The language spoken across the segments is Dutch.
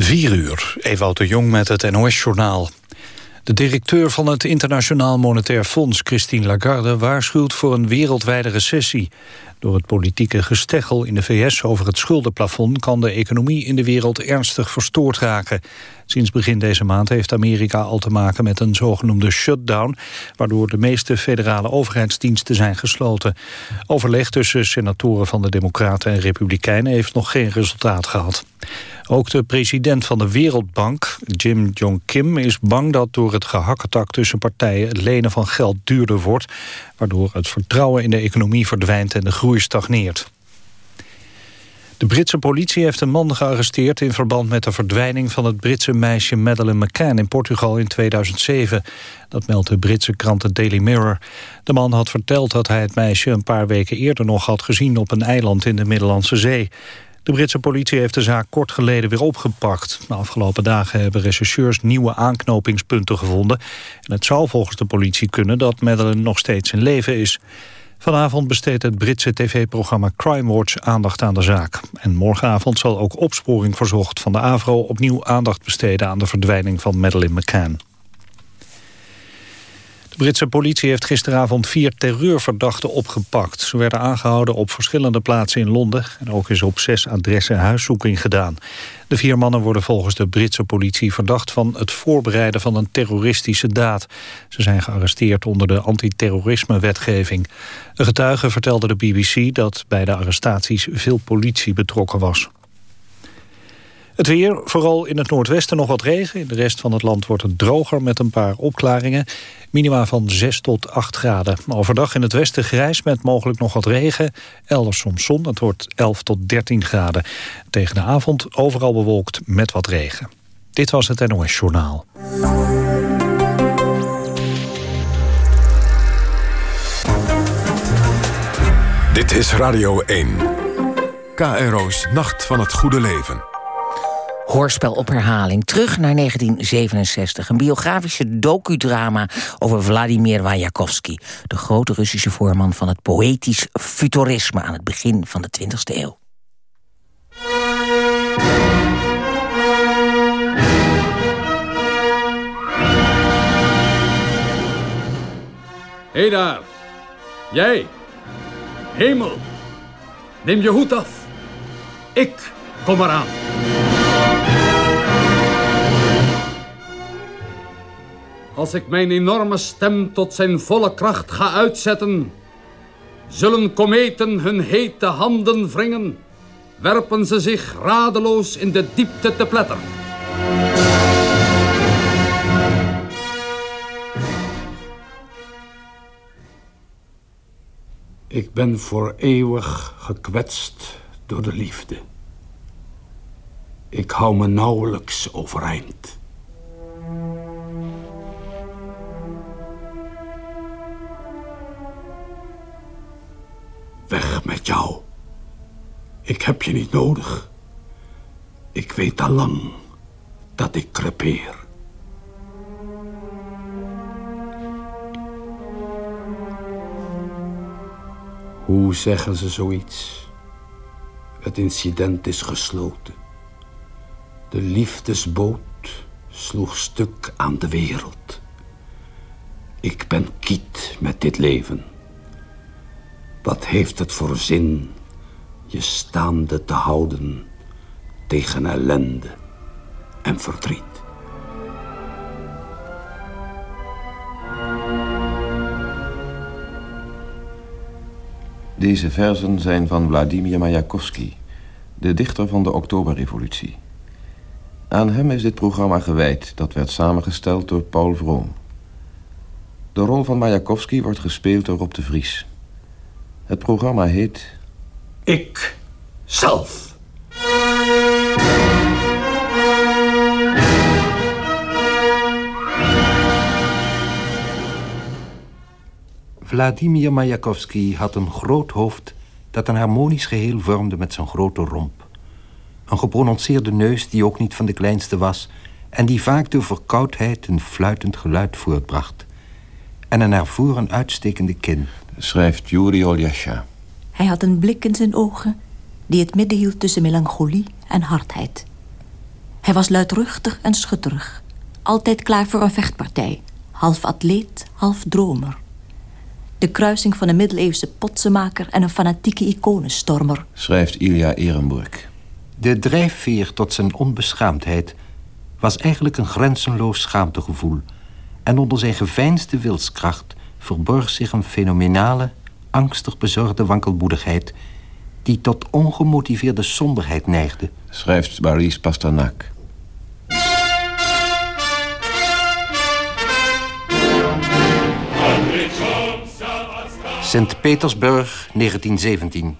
4 uur, Ewout de Jong met het NOS-journaal. De directeur van het Internationaal Monetair Fonds, Christine Lagarde... waarschuwt voor een wereldwijde recessie. Door het politieke gesteggel in de VS over het schuldenplafond... kan de economie in de wereld ernstig verstoord raken. Sinds begin deze maand heeft Amerika al te maken met een zogenoemde shutdown... waardoor de meeste federale overheidsdiensten zijn gesloten. Overleg tussen senatoren van de Democraten en Republikeinen... heeft nog geen resultaat gehad. Ook de president van de Wereldbank, Jim Jong Kim, is bang dat door het gehakketak tussen partijen het lenen van geld duurder wordt, waardoor het vertrouwen in de economie verdwijnt en de groei stagneert. De Britse politie heeft een man gearresteerd in verband met de verdwijning van het Britse meisje Madeleine McCann in Portugal in 2007. Dat meldt de Britse krant The Daily Mirror. De man had verteld dat hij het meisje een paar weken eerder nog had gezien op een eiland in de Middellandse Zee. De Britse politie heeft de zaak kort geleden weer opgepakt. De afgelopen dagen hebben rechercheurs nieuwe aanknopingspunten gevonden. En het zou volgens de politie kunnen dat Madeleine nog steeds in leven is. Vanavond besteedt het Britse tv-programma Crime Watch aandacht aan de zaak. En morgenavond zal ook opsporing verzocht van de AVRO... opnieuw aandacht besteden aan de verdwijning van Madeleine McCann. Britse politie heeft gisteravond vier terreurverdachten opgepakt. Ze werden aangehouden op verschillende plaatsen in Londen... en ook is op zes adressen huiszoeking gedaan. De vier mannen worden volgens de Britse politie verdacht... van het voorbereiden van een terroristische daad. Ze zijn gearresteerd onder de antiterrorisme-wetgeving. Een getuige vertelde de BBC dat bij de arrestaties veel politie betrokken was. Het weer, vooral in het noordwesten nog wat regen. In de rest van het land wordt het droger met een paar opklaringen. Minima van 6 tot 8 graden. Overdag in het westen grijs met mogelijk nog wat regen. Elders soms zon, het wordt 11 tot 13 graden. Tegen de avond overal bewolkt met wat regen. Dit was het NOS Journaal. Dit is Radio 1. KRO's Nacht van het Goede Leven. Hoorspel op herhaling. Terug naar 1967. Een biografische docudrama over Vladimir Wajakovsky. De grote Russische voorman van het poëtisch futurisme... aan het begin van de 20e eeuw. Hé hey daar, jij, hemel, neem je hoed af. Ik kom eraan. Als ik mijn enorme stem tot zijn volle kracht ga uitzetten, zullen kometen hun hete handen wringen, werpen ze zich radeloos in de diepte te pletter. Ik ben voor eeuwig gekwetst door de liefde. Ik hou me nauwelijks overeind. Weg met jou. Ik heb je niet nodig. Ik weet al lang dat ik crepeer. Hoe zeggen ze zoiets? Het incident is gesloten. De liefdesboot sloeg stuk aan de wereld. Ik ben kiet met dit leven. Wat heeft het voor zin je staande te houden tegen ellende en verdriet? Deze verzen zijn van Vladimir Mayakovsky, de dichter van de Oktoberrevolutie. Aan hem is dit programma gewijd, dat werd samengesteld door Paul Vroom. De rol van Mayakovsky wordt gespeeld door Rob de Vries. Het programma heet... Ik zelf. Vladimir Mayakovsky had een groot hoofd dat een harmonisch geheel vormde met zijn grote romp. Een geprononceerde neus die ook niet van de kleinste was... en die vaak door verkoudheid een fluitend geluid voortbracht. En een ervoor een uitstekende kin schrijft Yuri Oljasha. Hij had een blik in zijn ogen die het midden hield tussen melancholie en hardheid. Hij was luidruchtig en schutterig. Altijd klaar voor een vechtpartij. Half atleet, half dromer. De kruising van een middeleeuwse potsenmaker en een fanatieke iconenstormer. Schrijft Ilja Ehrenburg. De drijfveer tot zijn onbeschaamdheid was eigenlijk een grenzenloos schaamtegevoel. En onder zijn geveinsde wilskracht verborg zich een fenomenale, angstig bezorgde wankelmoedigheid... die tot ongemotiveerde somberheid neigde. Schrijft Boris Pasternak. Sint-Petersburg, 1917.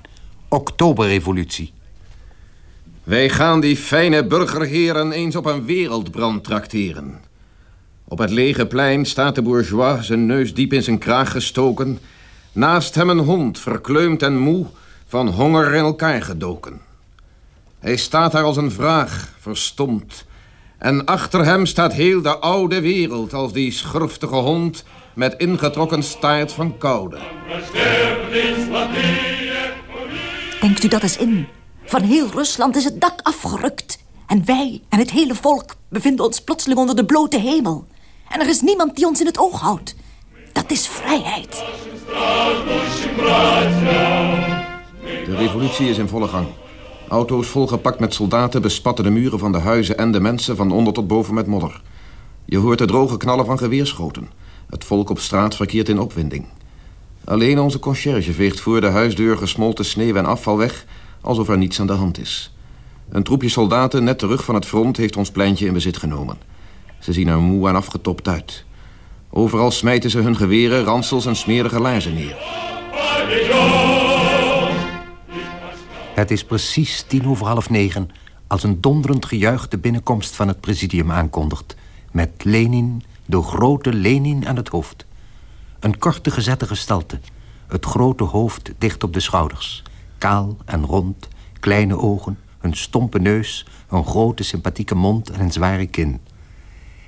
Oktoberrevolutie. Wij gaan die fijne burgerheren eens op een wereldbrand trakteren. Op het lege plein staat de bourgeois, zijn neus diep in zijn kraag gestoken. Naast hem een hond, verkleumd en moe, van honger in elkaar gedoken. Hij staat daar als een vraag, verstomd. En achter hem staat heel de oude wereld als die schurftige hond met ingetrokken staart van koude. Denkt u dat eens in? Van heel Rusland is het dak afgerukt. En wij en het hele volk bevinden ons plotseling onder de blote hemel. En er is niemand die ons in het oog houdt. Dat is vrijheid. De revolutie is in volle gang. Auto's volgepakt met soldaten bespatten de muren van de huizen en de mensen van onder tot boven met modder. Je hoort de droge knallen van geweerschoten. Het volk op straat verkeert in opwinding. Alleen onze conciërge veegt voor de huisdeur gesmolten sneeuw en afval weg... alsof er niets aan de hand is. Een troepje soldaten net terug van het front heeft ons pleintje in bezit genomen. Ze zien er moe en afgetopt uit. Overal smijten ze hun geweren, ransels en smerige laarzen neer. Het is precies tien over half negen... als een donderend gejuich de binnenkomst van het presidium aankondigt... met Lenin, de grote Lenin aan het hoofd. Een korte gezette gestalte. Het grote hoofd dicht op de schouders. Kaal en rond, kleine ogen, een stompe neus... een grote sympathieke mond en een zware kin.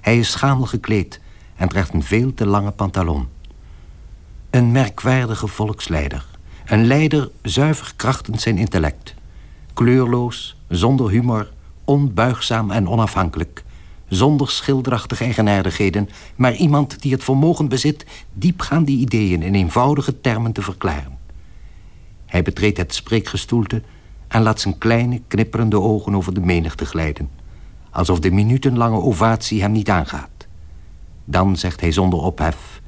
Hij is schamel gekleed en draagt een veel te lange pantalon. Een merkwaardige volksleider. Een leider zuiver krachtend zijn intellect. Kleurloos, zonder humor, onbuigzaam en onafhankelijk. Zonder schilderachtige eigenaardigheden, maar iemand die het vermogen bezit diepgaande ideeën in eenvoudige termen te verklaren. Hij betreedt het spreekgestoelte en laat zijn kleine, knipperende ogen over de menigte glijden. Alsof de minutenlange ovatie hem niet aangaat. Dan zegt hij zonder ophef...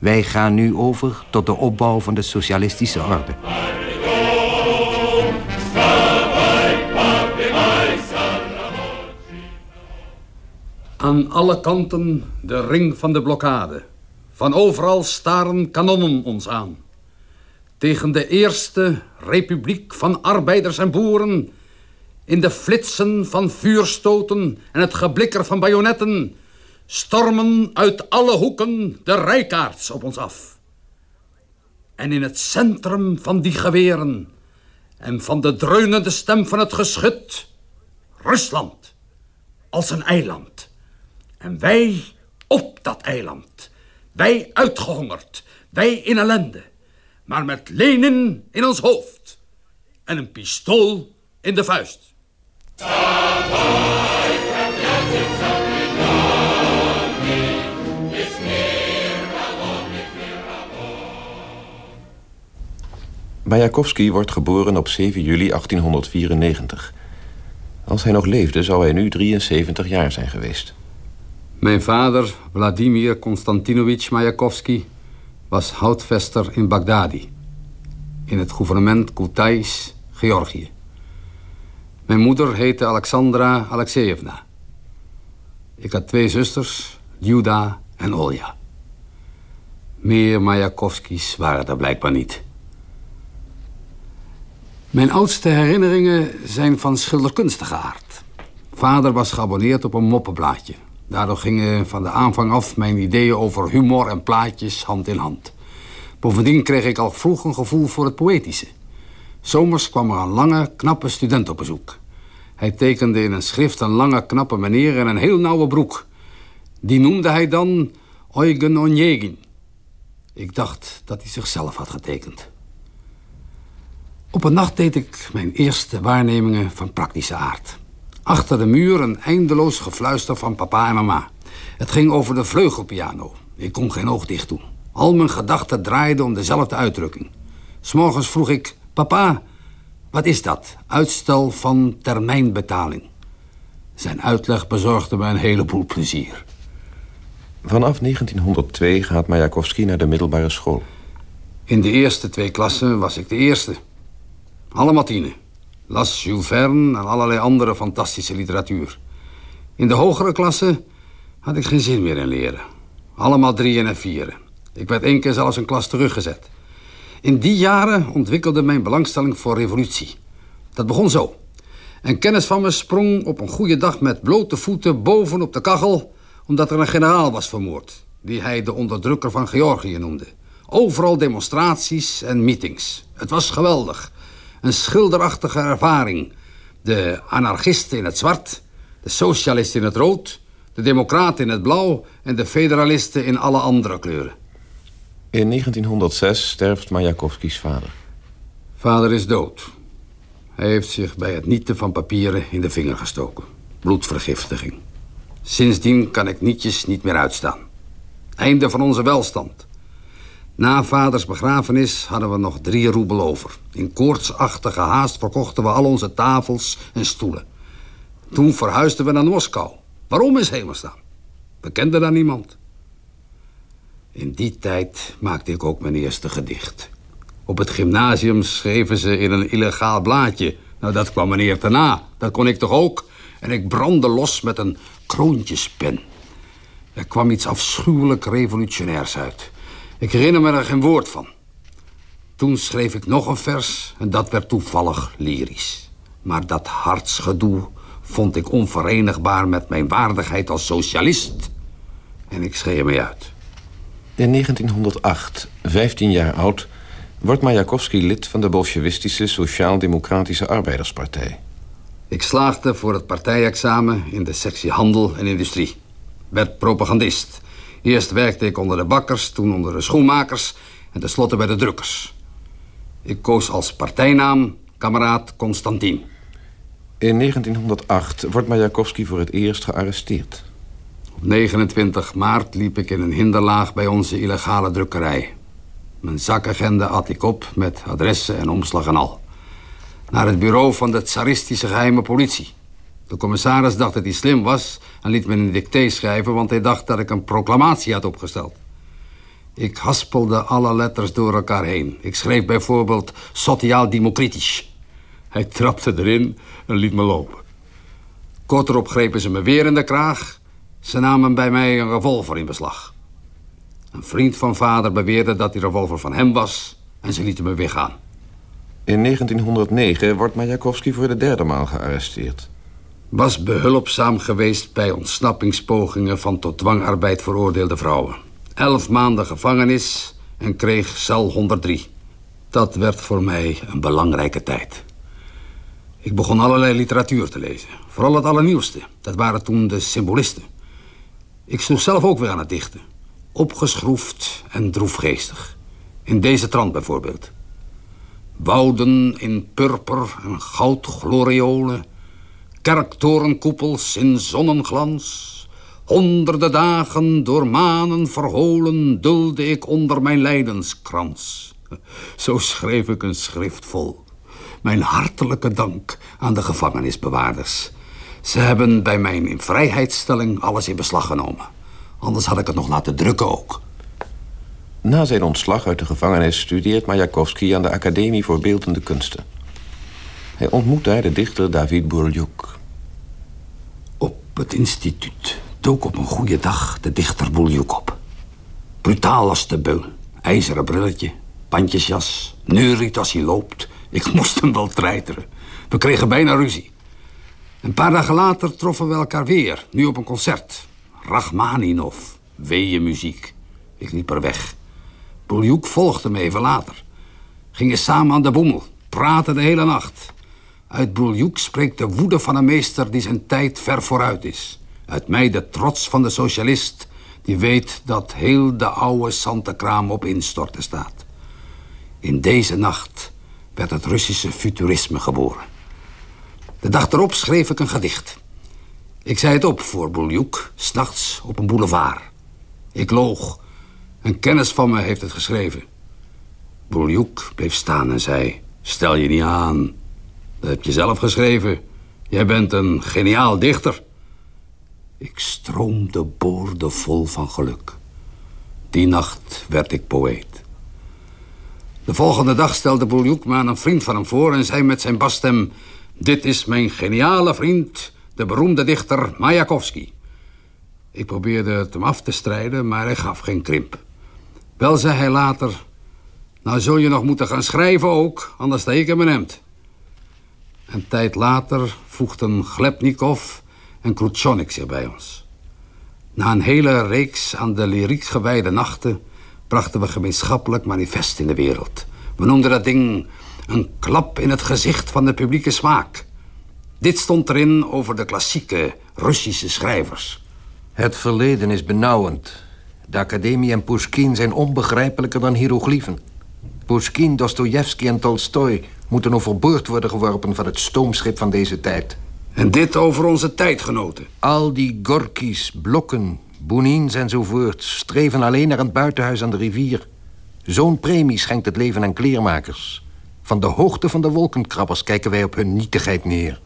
Wij gaan nu over tot de opbouw van de socialistische orde. Aan alle kanten de ring van de blokkade. Van overal staren kanonnen ons aan. Tegen de eerste republiek van arbeiders en boeren... in de flitsen van vuurstoten en het geblikker van bajonetten... stormen uit alle hoeken de rijkaards op ons af. En in het centrum van die geweren... en van de dreunende stem van het geschut... Rusland als een eiland... En wij op dat eiland. Wij uitgehongerd. Wij in ellende. Maar met Lenin in ons hoofd. En een pistool in de vuist. Mayakovsky wordt geboren op 7 juli 1894. Als hij nog leefde zou hij nu 73 jaar zijn geweest. Mijn vader, Vladimir Konstantinovich Mayakovsky, was houtvester in Bagdadi. In het gouvernement Kutais, Georgië. Mijn moeder heette Alexandra Alexeyevna. Ik had twee zusters, Juda en Olja. Meer Mayakovskis waren er blijkbaar niet. Mijn oudste herinneringen zijn van schilderkunstige aard. Vader was geabonneerd op een moppenblaadje. Daardoor gingen van de aanvang af mijn ideeën over humor en plaatjes hand in hand. Bovendien kreeg ik al vroeg een gevoel voor het poëtische. Zomers kwam er een lange, knappe student op bezoek. Hij tekende in een schrift een lange, knappe meneer en een heel nauwe broek. Die noemde hij dan Eugen Onjegin. Ik dacht dat hij zichzelf had getekend. Op een nacht deed ik mijn eerste waarnemingen van praktische aard. Achter de muur een eindeloos gefluister van papa en mama. Het ging over de vleugelpiano. Ik kon geen oog dicht doen. Al mijn gedachten draaiden om dezelfde uitdrukking. S'morgens vroeg ik, papa, wat is dat? Uitstel van termijnbetaling. Zijn uitleg bezorgde me een heleboel plezier. Vanaf 1902 gaat Mayakovsky naar de middelbare school. In de eerste twee klassen was ik de eerste. Allemaal tienen. Las Jules Verne en allerlei andere fantastische literatuur. In de hogere klassen had ik geen zin meer in leren. Allemaal drieën en vieren. Ik werd één keer zelfs een klas teruggezet. In die jaren ontwikkelde mijn belangstelling voor revolutie. Dat begon zo. Een kennis van me sprong op een goede dag met blote voeten boven op de kachel... omdat er een generaal was vermoord... die hij de onderdrukker van Georgië noemde. Overal demonstraties en meetings. Het was geweldig. Een schilderachtige ervaring. De anarchisten in het zwart, de socialisten in het rood... de democraten in het blauw en de federalisten in alle andere kleuren. In 1906 sterft Mayakovskis vader. Vader is dood. Hij heeft zich bij het nieten van papieren in de vinger gestoken. Bloedvergiftiging. Sindsdien kan ik nietjes niet meer uitstaan. Einde van onze welstand. Na vaders begrafenis hadden we nog drie roebel over. In koortsachtige haast verkochten we al onze tafels en stoelen. Toen verhuisden we naar Moskou. Waarom is hemelstaan? We kenden daar niemand. In die tijd maakte ik ook mijn eerste gedicht. Op het gymnasium schreven ze in een illegaal blaadje. Nou, dat kwam meneer daarna. Dat kon ik toch ook? En ik brandde los met een kroontjespen. Er kwam iets afschuwelijk revolutionairs uit. Ik herinner me er geen woord van. Toen schreef ik nog een vers en dat werd toevallig lyrisch. Maar dat hartsgedoe vond ik onverenigbaar met mijn waardigheid als socialist. En ik schreef me uit. In 1908, 15 jaar oud, wordt Mayakovsky lid van de Bolsjewistische Sociaal-Democratische Arbeiderspartij. Ik slaagde voor het partijexamen in de sectie handel en industrie. Werd propagandist. Eerst werkte ik onder de bakkers, toen onder de schoenmakers en tenslotte bij de drukkers. Ik koos als partijnaam kameraad Constantin. In 1908 wordt Mayakovsky voor het eerst gearresteerd. Op 29 maart liep ik in een hinderlaag bij onze illegale drukkerij. Mijn zakagenda had ik op met adressen en omslag en al. Naar het bureau van de tsaristische geheime politie. De commissaris dacht dat hij slim was en liet me een dicté schrijven... want hij dacht dat ik een proclamatie had opgesteld. Ik haspelde alle letters door elkaar heen. Ik schreef bijvoorbeeld sociaal-democritisch. Hij trapte erin en liet me lopen. Kort erop grepen ze me weer in de kraag... Ze namen bij mij een revolver in beslag. Een vriend van vader beweerde dat die revolver van hem was... en ze lieten me weer gaan. In 1909 wordt Majakovsky voor de derde maal gearresteerd. Was behulpzaam geweest bij ontsnappingspogingen... van tot dwangarbeid veroordeelde vrouwen. Elf maanden gevangenis en kreeg cel 103. Dat werd voor mij een belangrijke tijd. Ik begon allerlei literatuur te lezen. Vooral het allernieuwste. Dat waren toen de symbolisten. Ik sloeg zelf ook weer aan het dichten. Opgeschroefd en droefgeestig. In deze trant bijvoorbeeld. Wouden in purper en goudgloriolen. Kerktorenkoepels in zonnenglans. Honderden dagen door manen verholen dulde ik onder mijn lijdenskrans. Zo schreef ik een schrift vol. Mijn hartelijke dank aan de gevangenisbewaarders. Ze hebben bij mijn invrijheidstelling alles in beslag genomen. Anders had ik het nog laten drukken ook. Na zijn ontslag uit de gevangenis studeert Mayakovsky aan de Academie voor Beeldende Kunsten. Hij ontmoet daar de dichter David Bourliuk. Op het instituut dook op een goede dag de dichter Bourliuk op. Brutaal als de beul. IJzeren brilletje, pandjesjas, neuriet als hij loopt. Ik moest hem wel treiteren. We kregen bijna ruzie. Een paar dagen later troffen we elkaar weer, nu op een concert. Rachmaninov, muziek. Ik liep er weg. Buljuk volgde me even later. Gingen samen aan de boemel, praten de hele nacht. Uit Buljuk spreekt de woede van een meester die zijn tijd ver vooruit is. Uit mij de trots van de socialist die weet dat heel de oude Santekraam op instorten staat. In deze nacht werd het Russische futurisme geboren. De dag erop schreef ik een gedicht. Ik zei het op voor Bouljouk, s'nachts op een boulevard. Ik loog. Een kennis van me heeft het geschreven. Bouljouk bleef staan en zei... Stel je niet aan. Dat heb je zelf geschreven. Jij bent een geniaal dichter. Ik stroomde boordevol van geluk. Die nacht werd ik poëet. De volgende dag stelde Bouljouk me aan een vriend van hem voor... en zei met zijn basstem... Dit is mijn geniale vriend, de beroemde dichter Mayakovsky. Ik probeerde het hem af te strijden, maar hij gaf geen krimp. Wel zei hij later... Nou zul je nog moeten gaan schrijven ook, anders steek ik in mijn hemd. Een tijd later voegden Glebnikov en Krutchonik zich bij ons. Na een hele reeks aan de lyriek gewijde nachten... brachten we gemeenschappelijk manifest in de wereld. We noemden dat ding een klap in het gezicht van de publieke smaak. Dit stond erin over de klassieke Russische schrijvers. Het verleden is benauwend. De academie en Pushkin zijn onbegrijpelijker dan hieroglyphen. Pushkin, Dostoevsky en Tolstoj moeten overboord worden geworpen van het stoomschip van deze tijd. En dit over onze tijdgenoten. Al die Gorkis, Blokken, Boenins enzovoort... streven alleen naar een buitenhuis aan de rivier. Zo'n premie schenkt het leven aan kleermakers. Van de hoogte van de wolkenkrabbers kijken wij op hun nietigheid neer.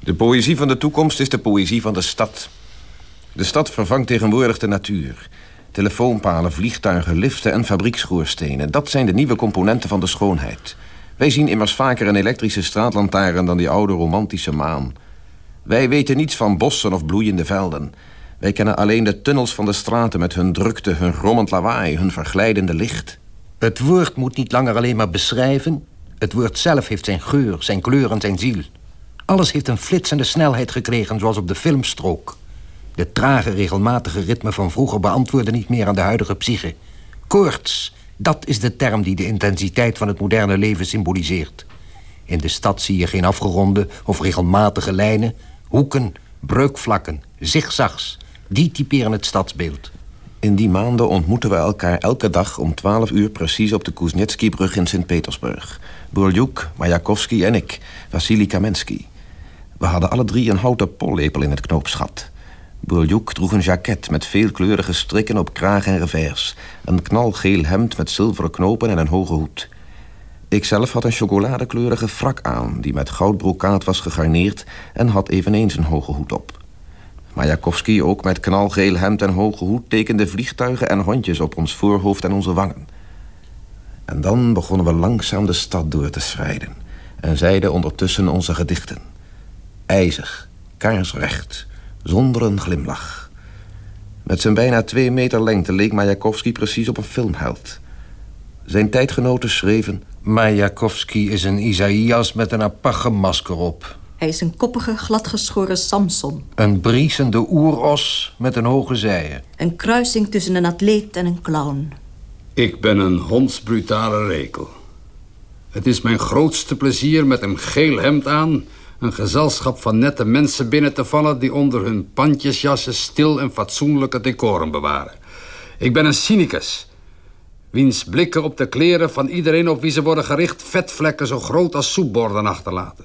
De poëzie van de toekomst is de poëzie van de stad. De stad vervangt tegenwoordig de natuur. Telefoonpalen, vliegtuigen, liften en fabriekschoorstenen. Dat zijn de nieuwe componenten van de schoonheid. Wij zien immers vaker een elektrische straatlantaarn dan die oude romantische maan. Wij weten niets van bossen of bloeiende velden. Wij kennen alleen de tunnels van de straten met hun drukte, hun rommend lawaai, hun verglijdende licht. Het woord moet niet langer alleen maar beschrijven. Het woord zelf heeft zijn geur, zijn kleur en zijn ziel. Alles heeft een flitsende snelheid gekregen, zoals op de filmstrook. De trage, regelmatige ritme van vroeger beantwoorden niet meer aan de huidige psyche. Koorts, dat is de term die de intensiteit van het moderne leven symboliseert. In de stad zie je geen afgeronde of regelmatige lijnen, hoeken, breukvlakken, zigzags. Die typeren het stadsbeeld. In die maanden ontmoeten we elkaar elke dag om 12 uur precies op de Kuznetsky-brug in Sint-Petersburg. Burljuk, Mayakovsky en ik, Vassili Kamensky. We hadden alle drie een houten pollepel in het knoopsgat. Bourljouk droeg een jacket met veelkleurige strikken op kraag en revers. Een knalgeel hemd met zilveren knopen en een hoge hoed. Ikzelf had een chocoladekleurige frak aan... die met goudbrokaat was gegarneerd... en had eveneens een hoge hoed op. Majakovski, ook met knalgeel hemd en hoge hoed... tekende vliegtuigen en hondjes op ons voorhoofd en onze wangen. En dan begonnen we langzaam de stad door te schrijden... en zeiden ondertussen onze gedichten. IJzig, kaarsrecht zonder een glimlach. Met zijn bijna twee meter lengte leek Majakovsky precies op een filmheld. Zijn tijdgenoten schreven... Majakovsky is een Isaïas met een aparte masker op. Hij is een koppige, gladgeschoren Samson. Een briesende oeros met een hoge zijen. Een kruising tussen een atleet en een clown. Ik ben een hondsbrutale rekel. Het is mijn grootste plezier met een geel hemd aan een gezelschap van nette mensen binnen te vallen... die onder hun pandjesjassen stil en fatsoenlijke decorum bewaren. Ik ben een cynicus... wiens blikken op de kleren van iedereen op wie ze worden gericht... vetvlekken zo groot als soepborden achterlaten.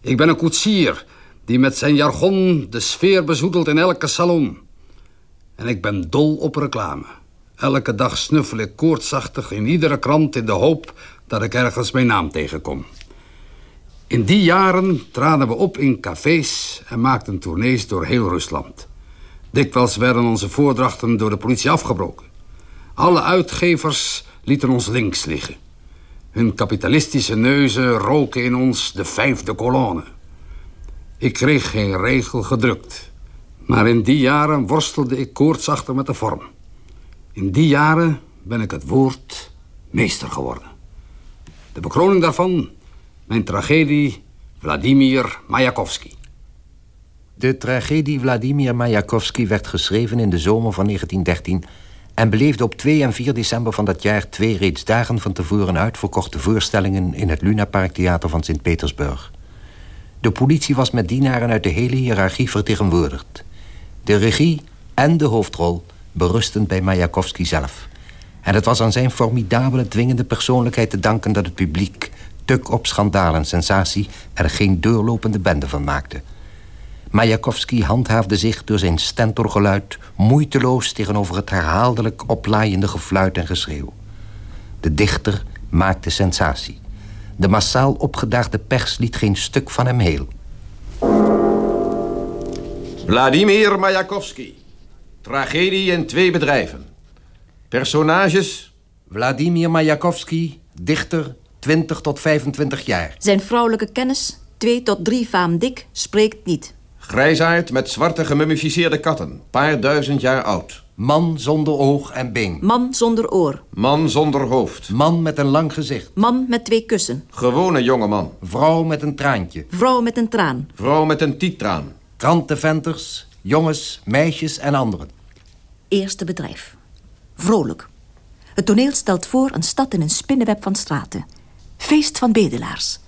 Ik ben een koetsier die met zijn jargon de sfeer bezoedelt in elke salon. En ik ben dol op reclame. Elke dag snuffel ik koortsachtig in iedere krant in de hoop dat ik ergens mijn naam tegenkom. In die jaren traden we op in cafés en maakten tournees door heel Rusland. Dikwijls werden onze voordrachten door de politie afgebroken. Alle uitgevers lieten ons links liggen. Hun kapitalistische neuzen roken in ons de vijfde kolonne. Ik kreeg geen regel gedrukt. Maar in die jaren worstelde ik koortsachtig met de vorm. In die jaren ben ik het woord meester geworden. De bekroning daarvan mijn tragedie Vladimir Mayakovsky. De tragedie Vladimir Mayakovsky werd geschreven in de zomer van 1913... en beleefde op 2 en 4 december van dat jaar... twee reeds dagen van tevoren uitverkochte voorstellingen... in het Lunaparktheater van Sint-Petersburg. De politie was met dienaren uit de hele hiërarchie vertegenwoordigd. De regie en de hoofdrol berusten bij Mayakovsky zelf. En het was aan zijn formidabele, dwingende persoonlijkheid te danken... dat het publiek stuk op schandaal en sensatie er geen deurlopende bende van maakte. Majakovski handhaafde zich door zijn stentorgeluid moeiteloos tegenover het herhaaldelijk oplaaiende gefluit en geschreeuw. De dichter maakte sensatie. De massaal opgedaagde pers liet geen stuk van hem heel. Vladimir Majakovski. Tragedie in twee bedrijven. Personages? Vladimir Majakovski, dichter, 20 tot 25 jaar. Zijn vrouwelijke kennis, 2 tot 3 faam dik, spreekt niet. Grijsaard met zwarte gemummificeerde katten. Paar duizend jaar oud. Man zonder oog en been. Man zonder oor. Man zonder hoofd. Man met een lang gezicht. Man met twee kussen. Gewone jonge man. Vrouw met een traantje. Vrouw met een traan. Vrouw met een tietraan. Krantenventers, jongens, meisjes en anderen. Eerste bedrijf. Vrolijk. Het toneel stelt voor een stad in een spinnenweb van straten. Feest van bedelaars.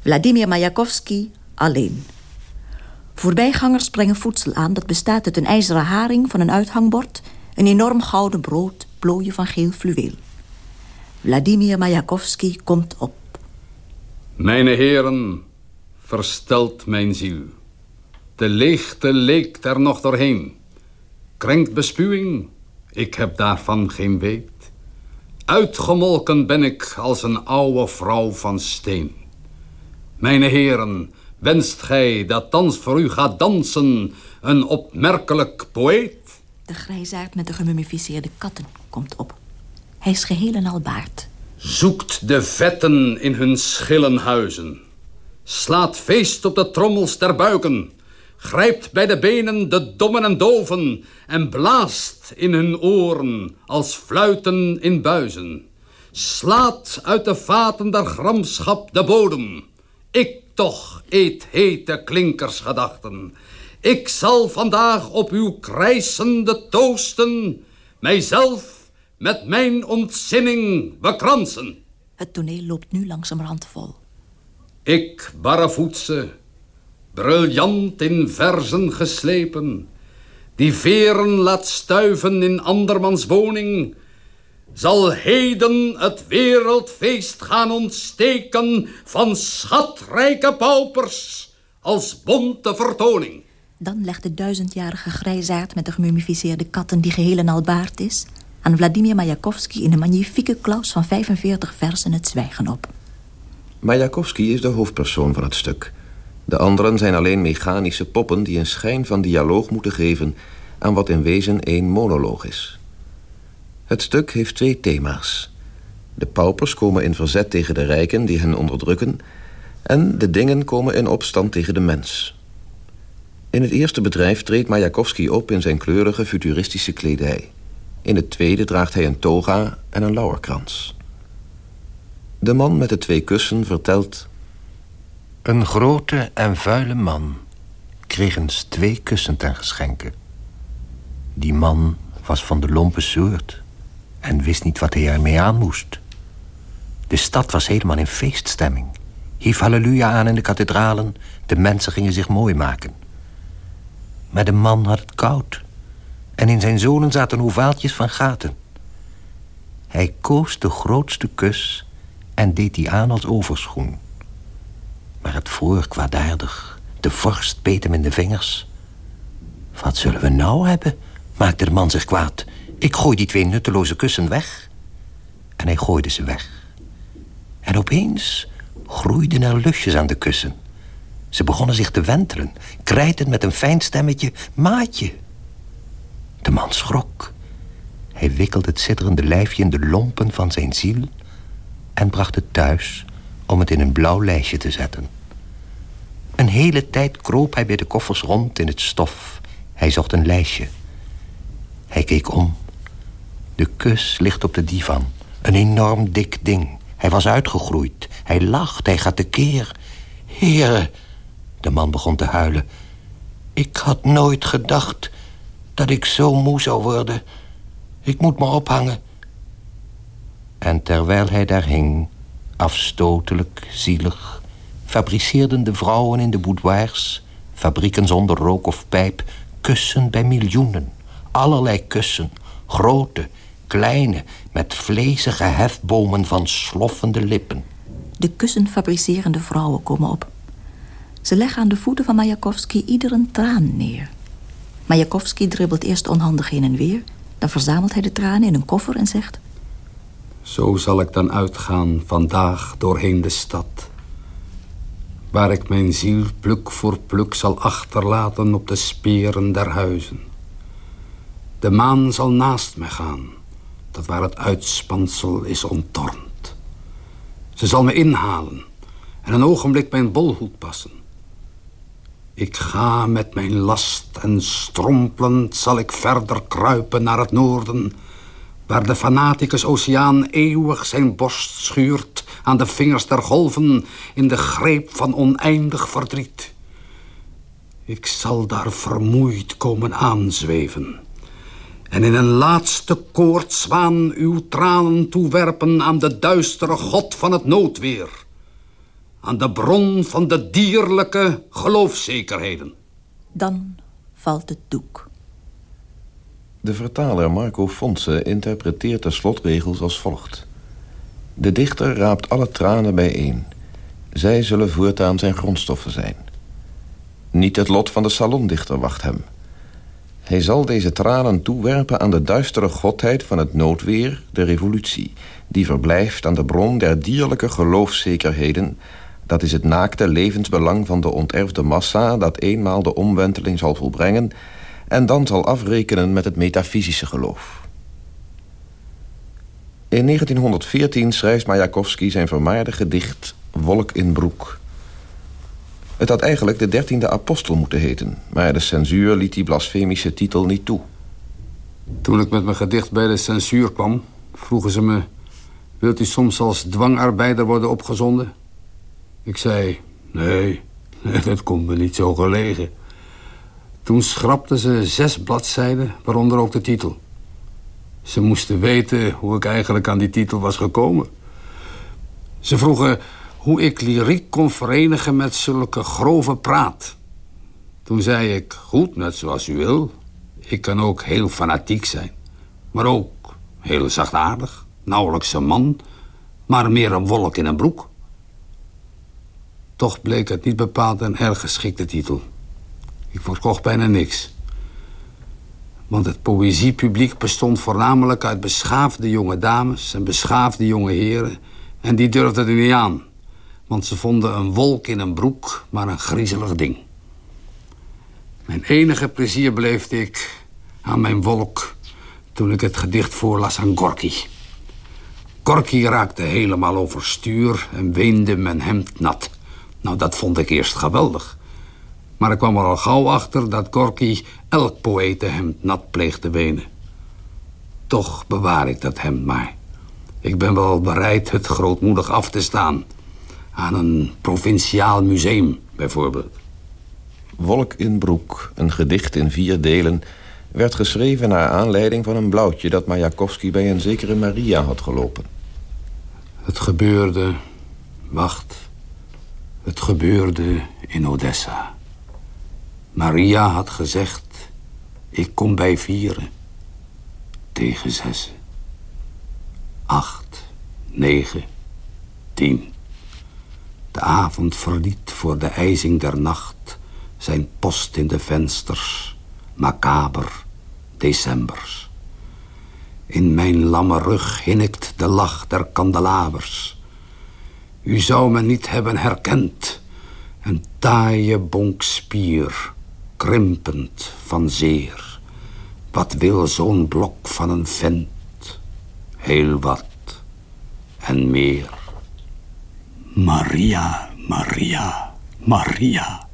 Vladimir Majakovski alleen. Voorbijgangers brengen voedsel aan dat bestaat uit een ijzeren haring van een uithangbord... een enorm gouden brood, plooien van geel fluweel. Vladimir Majakovski komt op. Mijn heren, verstelt mijn ziel. De leegte leekt er nog doorheen. Krenkt bespuwing, ik heb daarvan geen weet. Uitgemolken ben ik als een oude vrouw van steen. Mijn heren, wenst gij dat thans voor u gaat dansen een opmerkelijk poëet? De grijsaard met de gemummificeerde katten komt op. Hij is geheel en al baard. Zoekt de vetten in hun schillen huizen. Slaat feest op de trommels der buiken. Grijpt bij de benen de dommen en doven en blaast in hun oren als fluiten in buizen. Slaat uit de vaten der gramschap de bodem. Ik toch eet hete klinkersgedachten. Ik zal vandaag op uw krijsende toosten mijzelf met mijn ontzinning bekransen. Het toneel loopt nu langzamerhand vol. Ik, barrevoetse, briljant in verzen geslepen, die veren laat stuiven in andermans woning, zal heden het wereldfeest gaan ontsteken van schatrijke paupers als bonte vertoning. Dan legt de duizendjarige grijsaard met de gemummificeerde katten... die geheel en al baard is... aan Vladimir Majakovski in een magnifieke klaus van 45 versen het zwijgen op. Majakovski is de hoofdpersoon van het stuk. De anderen zijn alleen mechanische poppen die een schijn van dialoog moeten geven... aan wat in wezen één monoloog is. Het stuk heeft twee thema's. De paupers komen in verzet tegen de rijken die hen onderdrukken... en de dingen komen in opstand tegen de mens... In het eerste bedrijf treedt Majakovski op in zijn kleurige futuristische kledij. In het tweede draagt hij een toga en een lauwerkrans. De man met de twee kussen vertelt... Een grote en vuile man kreeg eens twee kussen ten geschenke. Die man was van de lompe soort en wist niet wat hij ermee aan moest. De stad was helemaal in feeststemming. Hief halleluja aan in de kathedralen, de mensen gingen zich mooi maken... Maar de man had het koud. En in zijn zolen zaten ovaaltjes van gaten. Hij koos de grootste kus en deed die aan als overschoen. Maar het vroor kwaadaardig. De vorst beet hem in de vingers. Wat zullen we nou hebben? maakte de man zich kwaad. Ik gooi die twee nutteloze kussen weg. En hij gooide ze weg. En opeens groeiden er lusjes aan de kussen. Ze begonnen zich te wentelen, krijtend met een fijn stemmetje... Maatje. De man schrok. Hij wikkelde het sidderende lijfje in de lompen van zijn ziel... en bracht het thuis om het in een blauw lijstje te zetten. Een hele tijd kroop hij bij de koffers rond in het stof. Hij zocht een lijstje. Hij keek om. De kus ligt op de divan. Een enorm dik ding. Hij was uitgegroeid. Hij lacht, hij gaat tekeer. Heren, de man begon te huilen. Ik had nooit gedacht dat ik zo moe zou worden. Ik moet me ophangen. En terwijl hij daar hing, afstotelijk, zielig... fabriceerden de vrouwen in de boudoirs... fabrieken zonder rook of pijp, kussen bij miljoenen. Allerlei kussen, grote, kleine... met vlezige hefbomen van sloffende lippen. De kussenfabricerende vrouwen komen op. Ze leggen aan de voeten van Majakovski ieder een traan neer. Majakovski dribbelt eerst onhandig heen en weer... dan verzamelt hij de tranen in een koffer en zegt... Zo zal ik dan uitgaan vandaag doorheen de stad... waar ik mijn ziel pluk voor pluk zal achterlaten op de speren der huizen. De maan zal naast mij gaan, dat waar het uitspansel is ontornd. Ze zal me inhalen en een ogenblik mijn bolhoed passen. Ik ga met mijn last en strompelend zal ik verder kruipen naar het noorden... waar de fanaticus oceaan eeuwig zijn borst schuurt... aan de vingers der golven in de greep van oneindig verdriet. Ik zal daar vermoeid komen aanzweven... en in een laatste koortzwaan uw tranen toewerpen... aan de duistere god van het noodweer aan de bron van de dierlijke geloofszekerheden. Dan valt het doek. De vertaler Marco Fonse interpreteert de slotregels als volgt. De dichter raapt alle tranen bijeen. Zij zullen voortaan zijn grondstoffen zijn. Niet het lot van de salondichter wacht hem. Hij zal deze tranen toewerpen aan de duistere godheid van het noodweer, de revolutie... die verblijft aan de bron der dierlijke geloofszekerheden dat is het naakte levensbelang van de onterfde massa... dat eenmaal de omwenteling zal volbrengen... en dan zal afrekenen met het metafysische geloof. In 1914 schrijft Mayakovsky zijn vermaarde gedicht Wolk in Broek. Het had eigenlijk de dertiende apostel moeten heten... maar de censuur liet die blasfemische titel niet toe. Toen ik met mijn gedicht bij de censuur kwam... vroegen ze me... wilt u soms als dwangarbeider worden opgezonden... Ik zei, nee, dat komt me niet zo gelegen. Toen schrapten ze zes bladzijden, waaronder ook de titel. Ze moesten weten hoe ik eigenlijk aan die titel was gekomen. Ze vroegen hoe ik lyriek kon verenigen met zulke grove praat. Toen zei ik, goed, net zoals u wil. Ik kan ook heel fanatiek zijn. Maar ook heel zachtaardig, nauwelijks een man... maar meer een wolk in een broek. Toch bleek het niet bepaald een erg geschikte titel. Ik verkocht bijna niks. Want het poëziepubliek bestond voornamelijk uit beschaafde jonge dames... en beschaafde jonge heren. En die durfden er niet aan. Want ze vonden een wolk in een broek maar een griezelig ding. Mijn enige plezier beleefde ik aan mijn wolk... toen ik het gedicht voorlas aan Gorky. Gorky raakte helemaal overstuur en weende mijn hemd nat... Nou, dat vond ik eerst geweldig. Maar ik kwam er al gauw achter dat Gorky elk poëtenhemd nat pleegt te wenen. Toch bewaar ik dat hemd maar. Ik ben wel bereid het grootmoedig af te staan. Aan een provinciaal museum, bijvoorbeeld. Wolk in Broek, een gedicht in vier delen... werd geschreven naar aanleiding van een blauwtje... dat Majakovsky bij een zekere Maria had gelopen. Het gebeurde... Wacht, het gebeurde in Odessa. Maria had gezegd... ik kom bij vieren. Tegen zes. Acht, negen, tien. De avond verliet voor de ijzing der nacht... zijn post in de vensters. Macaber, decembers. In mijn lamme rug hinnikt de lach der kandelabers... U zou me niet hebben herkend. Een taaie bonkspier, krimpend van zeer. Wat wil zo'n blok van een vent? Heel wat en meer. Maria, Maria, Maria.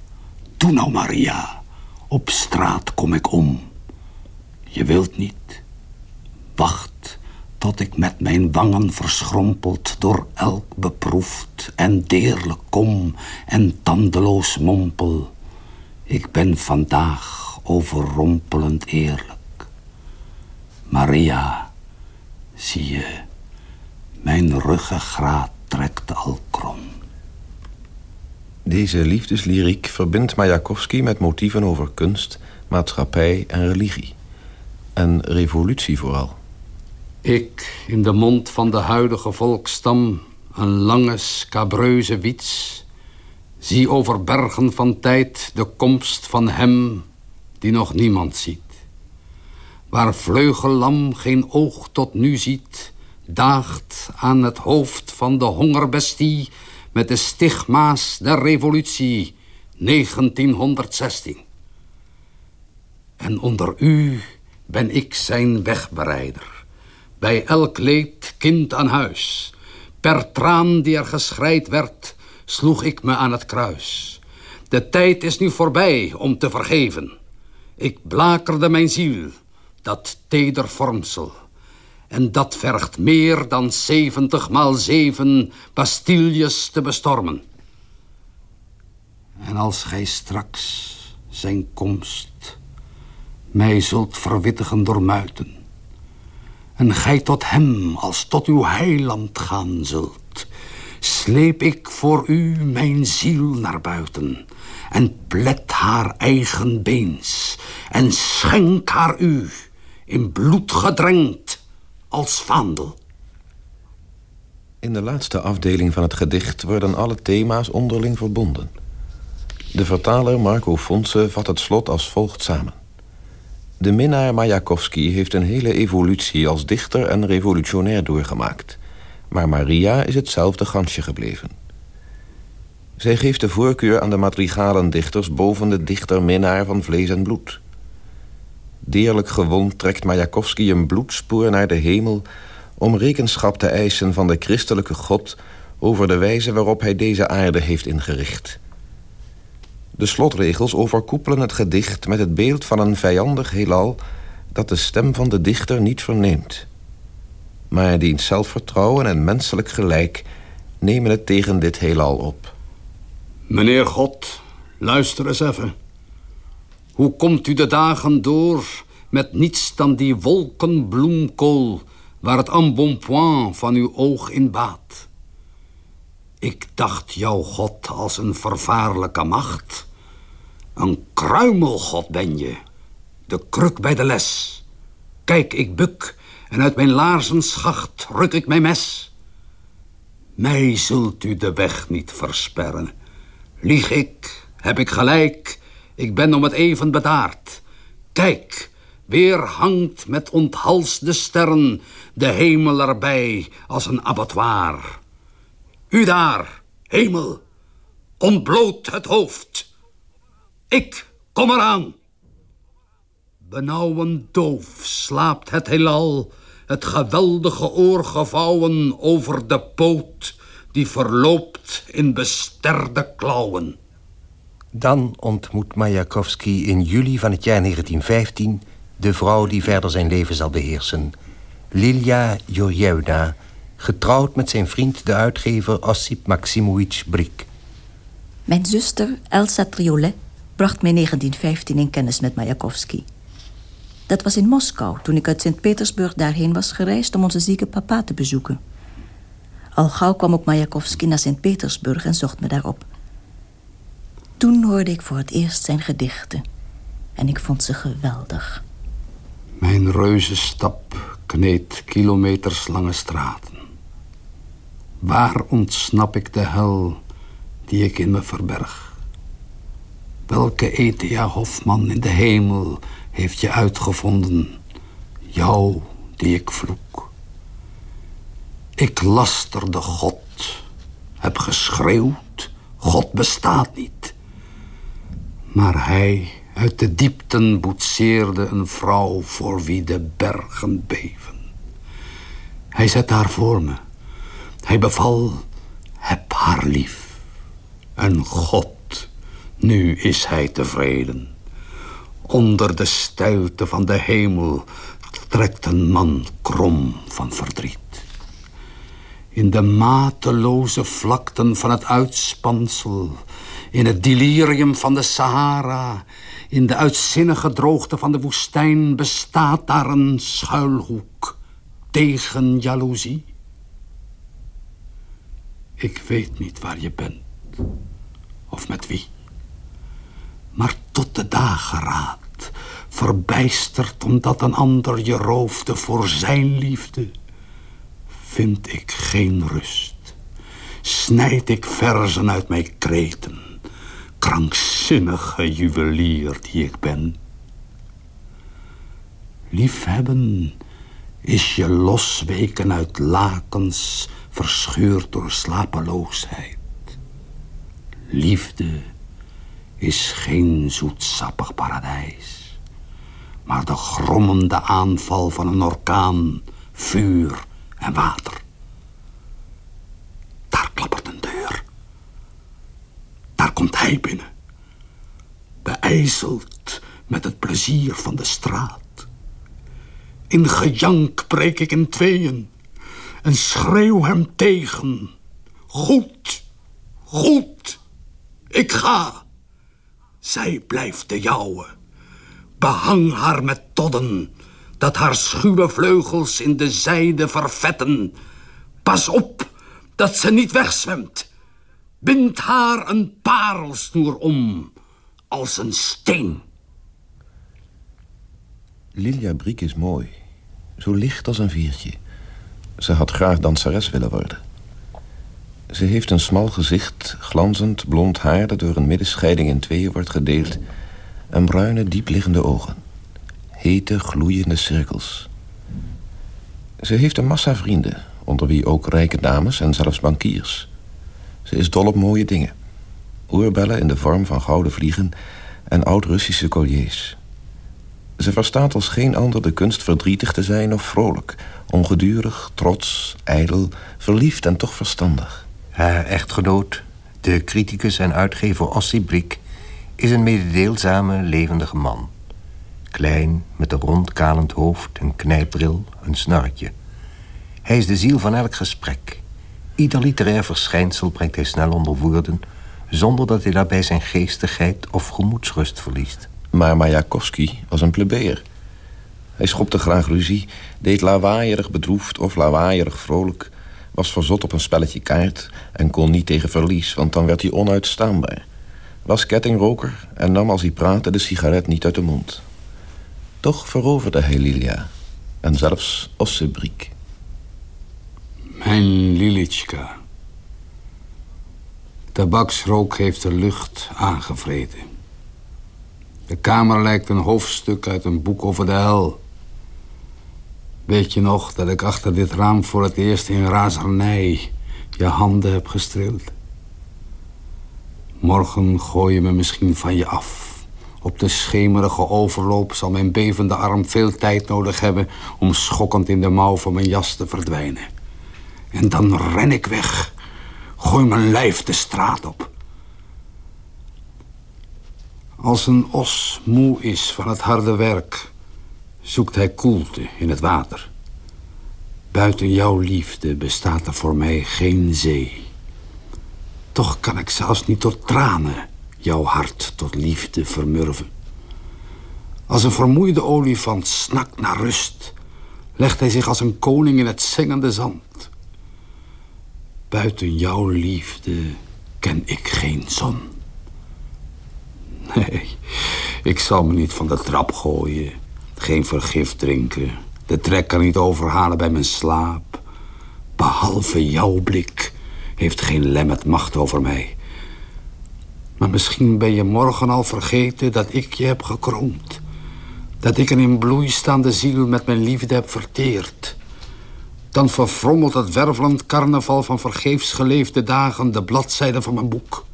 Doe nou, Maria. Op straat kom ik om. Je wilt niet. Wacht tot ik met mijn wangen verschrompeld door elk beproefd en deerlijk kom en tandeloos mompel. Ik ben vandaag overrompelend eerlijk. Maria, zie je, mijn ruggengraat trekt al krom. Deze liefdeslyriek verbindt Majakovsky met motieven over kunst, maatschappij en religie. En revolutie vooral. Ik, in de mond van de huidige volkstam... Een lange, scabreuze wiets. Zie over bergen van tijd de komst van hem die nog niemand ziet. Waar vleugellam geen oog tot nu ziet, daagt aan het hoofd van de hongerbestie met de stigma's der revolutie 1916. En onder u ben ik zijn wegbereider. Bij elk leed kind aan huis. Per traan die er geschreid werd, sloeg ik me aan het kruis. De tijd is nu voorbij om te vergeven. Ik blakerde mijn ziel, dat teder vormsel. En dat vergt meer dan zeventig maal zeven Bastilles te bestormen. En als gij straks zijn komst mij zult verwittigen door muiten... en gij tot hem als tot uw heiland gaan zult... sleep ik voor u mijn ziel naar buiten... en plet haar eigen beens... en schenk haar u in bloed gedrenkt als vaandel. In de laatste afdeling van het gedicht worden alle thema's onderling verbonden. De vertaler Marco Fonse vat het slot als volgt samen. De minnaar Majakovsky heeft een hele evolutie als dichter en revolutionair doorgemaakt. Maar Maria is hetzelfde gansje gebleven. Zij geeft de voorkeur aan de madrigalendichters boven de dichter-minnaar van vlees en bloed. Deerlijk gewond trekt Majakovsky een bloedspoor naar de hemel... om rekenschap te eisen van de christelijke God... over de wijze waarop hij deze aarde heeft ingericht. De slotregels overkoepelen het gedicht met het beeld van een vijandig heelal... dat de stem van de dichter niet verneemt. Maar diens zelfvertrouwen en menselijk gelijk... nemen het tegen dit heelal op. Meneer God, luister eens even. Hoe komt u de dagen door met niets dan die wolkenbloemkool... waar het embonpoint van uw oog in baat? Ik dacht jouw God als een vervaarlijke macht. Een kruimelgod ben je. De kruk bij de les. Kijk, ik buk en uit mijn laarzenschacht ruk ik mijn mes. Mij zult u de weg niet versperren. Lieg ik, heb ik gelijk, ik ben om het even bedaard. Kijk, weer hangt met onthalsde sterren de hemel erbij als een abattoir. U daar, hemel, ontbloot het hoofd. Ik kom eraan. Benauwend doof slaapt het heelal, het geweldige oor gevouwen over de poot die verloopt in besterde klauwen. Dan ontmoet Majakovsky in juli van het jaar 1915... de vrouw die verder zijn leven zal beheersen. Lilia Jurjevna, getrouwd met zijn vriend de uitgever Ossip Maximovic Brik. Mijn zuster Elsa Triolet bracht mij in 1915 in kennis met Majakovsky. Dat was in Moskou, toen ik uit Sint-Petersburg daarheen was gereisd... om onze zieke papa te bezoeken. Al gauw kwam ook Majakovsky naar Sint-Petersburg en zocht me daarop. Toen hoorde ik voor het eerst zijn gedichten. En ik vond ze geweldig. Mijn reuzenstap kneedt kilometers lange straten. Waar ontsnap ik de hel die ik in me verberg? Welke E.T.A. Hofman in de hemel heeft je uitgevonden? Jou die ik vloek. Ik lasterde God, heb geschreeuwd, God bestaat niet. Maar hij uit de diepten boetseerde een vrouw voor wie de bergen beven. Hij zet haar voor me. Hij beval, heb haar lief. En God, nu is hij tevreden. Onder de steilte van de hemel trekt een man krom van verdriet. In de mateloze vlakten van het uitspansel in het delirium van de Sahara, in de uitzinnige droogte van de woestijn... bestaat daar een schuilhoek tegen jaloezie. Ik weet niet waar je bent, of met wie. Maar tot de dageraad, verbijsterd omdat een ander je roofde voor zijn liefde... vind ik geen rust snijd ik verzen uit mijn kreten. Krankzinnige juwelier die ik ben. Liefhebben is je losweken uit lakens, verscheurd door slapeloosheid. Liefde is geen zoetsappig paradijs, maar de grommende aanval van een orkaan, vuur en water. Daar klappert een deur. Daar komt hij binnen, beijzeld met het plezier van de straat. In gejank breek ik in tweeën en schreeuw hem tegen. Goed, goed, ik ga. Zij blijft de jouwe. Behang haar met todden, dat haar schuwe vleugels in de zijde vervetten. Pas op, dat ze niet wegzwemt. Bind haar een parelsnoer om, als een steen. Lilia Briek is mooi. Zo licht als een viertje. Ze had graag danseres willen worden. Ze heeft een smal gezicht, glanzend blond haar... dat door een middenscheiding in tweeën wordt gedeeld... en bruine, diepliggende ogen. Hete, gloeiende cirkels. Ze heeft een massa vrienden... onder wie ook rijke dames en zelfs bankiers. Ze is dol op mooie dingen. Oorbellen in de vorm van gouden vliegen... en oud-Russische colliers... Ze verstaat als geen ander de kunst verdrietig te zijn of vrolijk. Ongedurig, trots, ijdel, verliefd en toch verstandig. Haar echtgenoot, de criticus en uitgever Ossie Blik... is een mededeelzame, levendige man. Klein, met een rond kalend hoofd, een knijpbril, een snarretje. Hij is de ziel van elk gesprek. Ieder literair verschijnsel brengt hij snel onder woorden... zonder dat hij daarbij zijn geestigheid of gemoedsrust verliest. Maar Majakovski was een plebeer. Hij schopte graag ruzie, deed lawaaierig bedroefd of lawaaierig vrolijk... was verzot op een spelletje kaart en kon niet tegen verlies... want dan werd hij onuitstaanbaar. Was kettingroker en nam als hij praatte de sigaret niet uit de mond. Toch veroverde hij Lilia en zelfs Ossebrik. Mijn Lilitschka. Tabaksrook heeft de lucht aangevreten. De kamer lijkt een hoofdstuk uit een boek over de hel. Weet je nog dat ik achter dit raam voor het eerst in razernij je handen heb gestreeld? Morgen gooi je me misschien van je af. Op de schemerige overloop zal mijn bevende arm veel tijd nodig hebben... om schokkend in de mouw van mijn jas te verdwijnen. En dan ren ik weg. Gooi mijn lijf de straat op. Als een os moe is van het harde werk... zoekt hij koelte in het water. Buiten jouw liefde bestaat er voor mij geen zee. Toch kan ik zelfs niet tot tranen jouw hart tot liefde vermurven. Als een vermoeide olifant snakt naar rust... legt hij zich als een koning in het zingende zand. Buiten jouw liefde ken ik geen zon. Nee, ik zal me niet van de trap gooien. Geen vergif drinken. De trek kan niet overhalen bij mijn slaap. Behalve jouw blik heeft geen lemmet macht over mij. Maar misschien ben je morgen al vergeten dat ik je heb gekroond. Dat ik een in bloei staande ziel met mijn liefde heb verteerd. Dan verfrommelt het wervelend carnaval van vergeefs geleefde dagen de bladzijden van mijn boek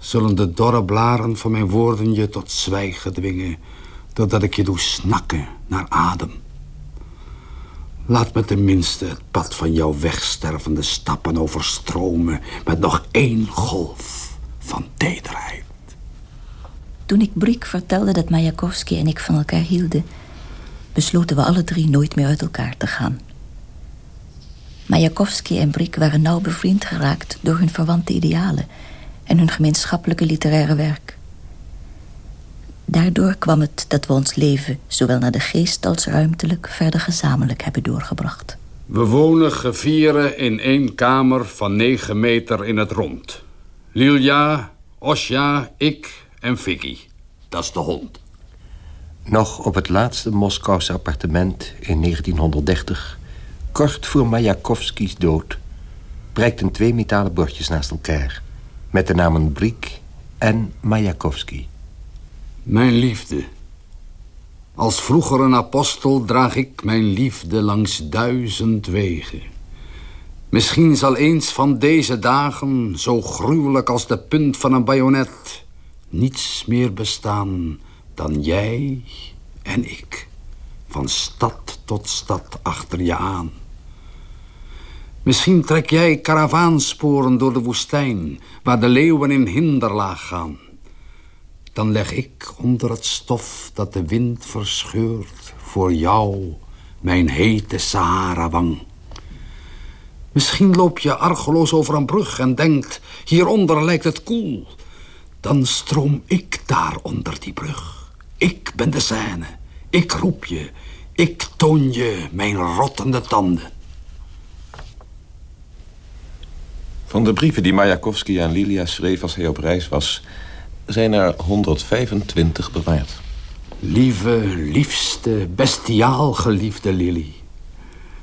zullen de dorre blaren van mijn woorden je tot zwijgen dwingen, doordat ik je doe snakken naar adem. Laat me tenminste het pad van jouw wegstervende stappen overstromen met nog één golf van tederheid. Toen ik Briek vertelde dat Majakovski en ik van elkaar hielden, besloten we alle drie nooit meer uit elkaar te gaan. Majakovski en Briek waren nauw bevriend geraakt door hun verwante idealen en hun gemeenschappelijke literaire werk. Daardoor kwam het dat we ons leven, zowel naar de geest als ruimtelijk, verder gezamenlijk hebben doorgebracht. We wonen gevieren in één kamer van negen meter in het rond. Lilja, Osja, ik en Vicky. Dat is de hond. Nog op het laatste Moskouse appartement in 1930, kort voor Majakovskis dood, prijkten twee metalen bordjes naast elkaar... met de namen Briek en Majakovski. Mijn liefde. Als vroeger een apostel draag ik mijn liefde langs duizend wegen. Misschien zal eens van deze dagen, zo gruwelijk als de punt van een bajonet... niets meer bestaan dan jij en ik. Van stad tot stad achter je aan. Misschien trek jij karavaansporen door de woestijn... waar de leeuwen in hinderlaag gaan. Dan leg ik onder het stof dat de wind verscheurt... voor jou mijn hete Sahara-wang. Misschien loop je argeloos over een brug en denkt... hieronder lijkt het koel. Dan stroom ik daar onder die brug. Ik ben de scène. Ik roep je. Ik toon je mijn rottende tanden. Van de brieven die Majakovski aan Lilia schreef als hij op reis was... zijn er 125 bewaard. Lieve, liefste, bestiaal geliefde Lily.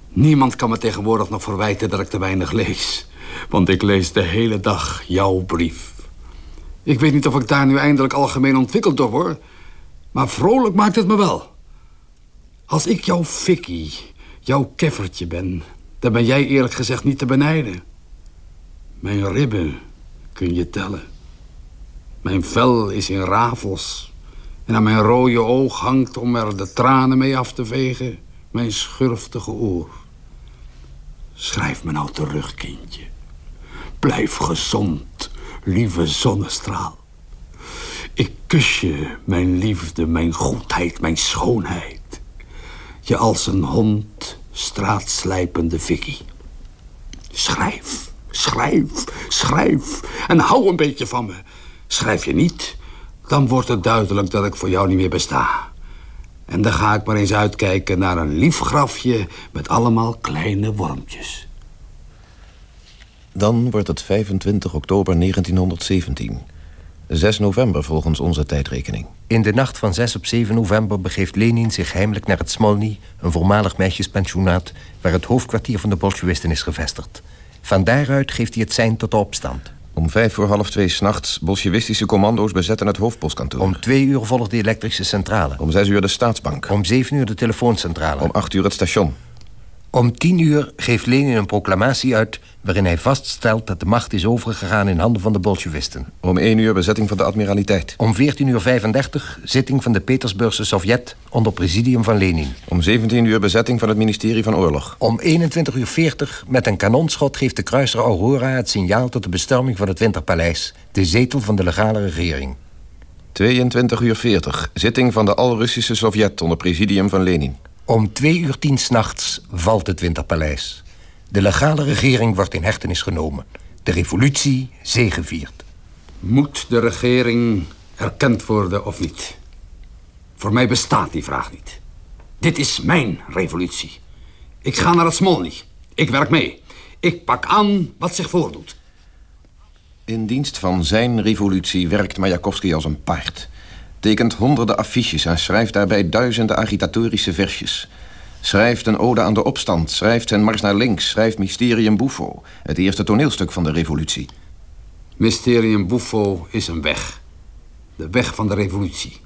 Niemand kan me tegenwoordig nog verwijten dat ik te weinig lees. Want ik lees de hele dag jouw brief. Ik weet niet of ik daar nu eindelijk algemeen ontwikkeld door word... maar vrolijk maakt het me wel. Als ik jouw fikkie, jouw keffertje ben... dan ben jij eerlijk gezegd niet te benijden. Mijn ribben kun je tellen. Mijn vel is in rafels. En aan mijn rode oog hangt om er de tranen mee af te vegen... mijn schurftige oor. Schrijf me nou terug, kindje. Blijf gezond, lieve zonnestraal. Ik kus je, mijn liefde, mijn goedheid, mijn schoonheid. Je als een hond straatslijpende Vicky. Schrijf, schrijf, schrijf en hou een beetje van me. Schrijf je niet, dan wordt het duidelijk dat ik voor jou niet meer besta. En dan ga ik maar eens uitkijken naar een lief grafje... met allemaal kleine wormpjes. Dan wordt het 25 oktober 1917. 6 november volgens onze tijdrekening. In de nacht van 6 op 7 november begeeft Lenin zich heimelijk naar het Smolny... een voormalig meisjespensionaat... waar het hoofdkwartier van de Bolshevisten is gevestigd. Van daaruit geeft hij het sein tot de opstand. Om vijf voor half twee s'nachts bolsjewistische commando's bezetten het hoofdpostkantoor. Om twee uur volgt de elektrische centrale. Om zes uur de staatsbank. Om zeven uur de telefooncentrale. Om acht uur het station. Om tien uur geeft Lenin een proclamatie uit... waarin hij vaststelt dat de macht is overgegaan in handen van de Bolshevisten. Om één uur bezetting van de admiraliteit. Om 14.35 uur 35 zitting van de Petersburgse Sovjet onder presidium van Lenin. Om 17 uur bezetting van het ministerie van Oorlog. Om 21.40 uur 40 met een kanonschot geeft de kruiser Aurora het signaal... tot de bestorming van het Winterpaleis, de zetel van de legale regering. 22 uur 40 zitting van de Al-Russische Sovjet onder presidium van Lenin. Om twee uur tien s'nachts valt het Winterpaleis. De legale regering wordt in hechtenis genomen. De revolutie zegeviert. Moet de regering erkend worden of niet? Voor mij bestaat die vraag niet. Dit is mijn revolutie. Ik ga naar het Smolny. Ik werk mee. Ik pak aan wat zich voordoet. In dienst van zijn revolutie werkt Majakovski als een paard. Tekent honderden affiches en schrijft daarbij duizenden agitatorische versjes. Schrijft een ode aan de opstand, schrijft zijn mars naar links... schrijft Mysterium Buffo, het eerste toneelstuk van de revolutie. Mysterium Buffo is een weg. De weg van de revolutie.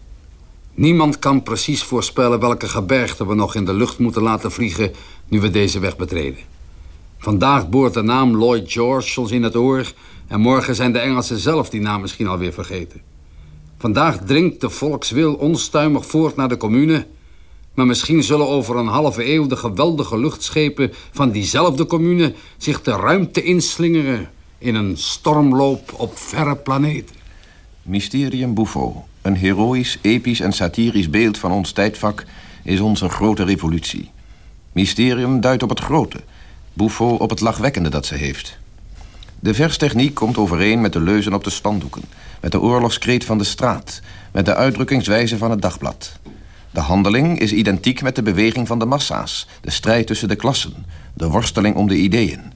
Niemand kan precies voorspellen welke gebergten we nog in de lucht moeten laten vliegen... nu we deze weg betreden. Vandaag boort de naam Lloyd George ons in het oor... en morgen zijn de Engelsen zelf die naam misschien alweer vergeten. Vandaag dringt de volkswil onstuimig voort naar de commune... maar misschien zullen over een halve eeuw de geweldige luchtschepen van diezelfde commune... zich de ruimte inslingeren in een stormloop op verre planeten. Mysterium Buffo, een heroïsch, episch en satirisch beeld van ons tijdvak... is onze grote revolutie. Mysterium duidt op het grote, Buffo op het lachwekkende dat ze heeft. De verstechniek komt overeen met de leuzen op de spandoeken... met de oorlogskreet van de straat... met de uitdrukkingswijze van het dagblad. De handeling is identiek met de beweging van de massa's... de strijd tussen de klassen, de worsteling om de ideeën.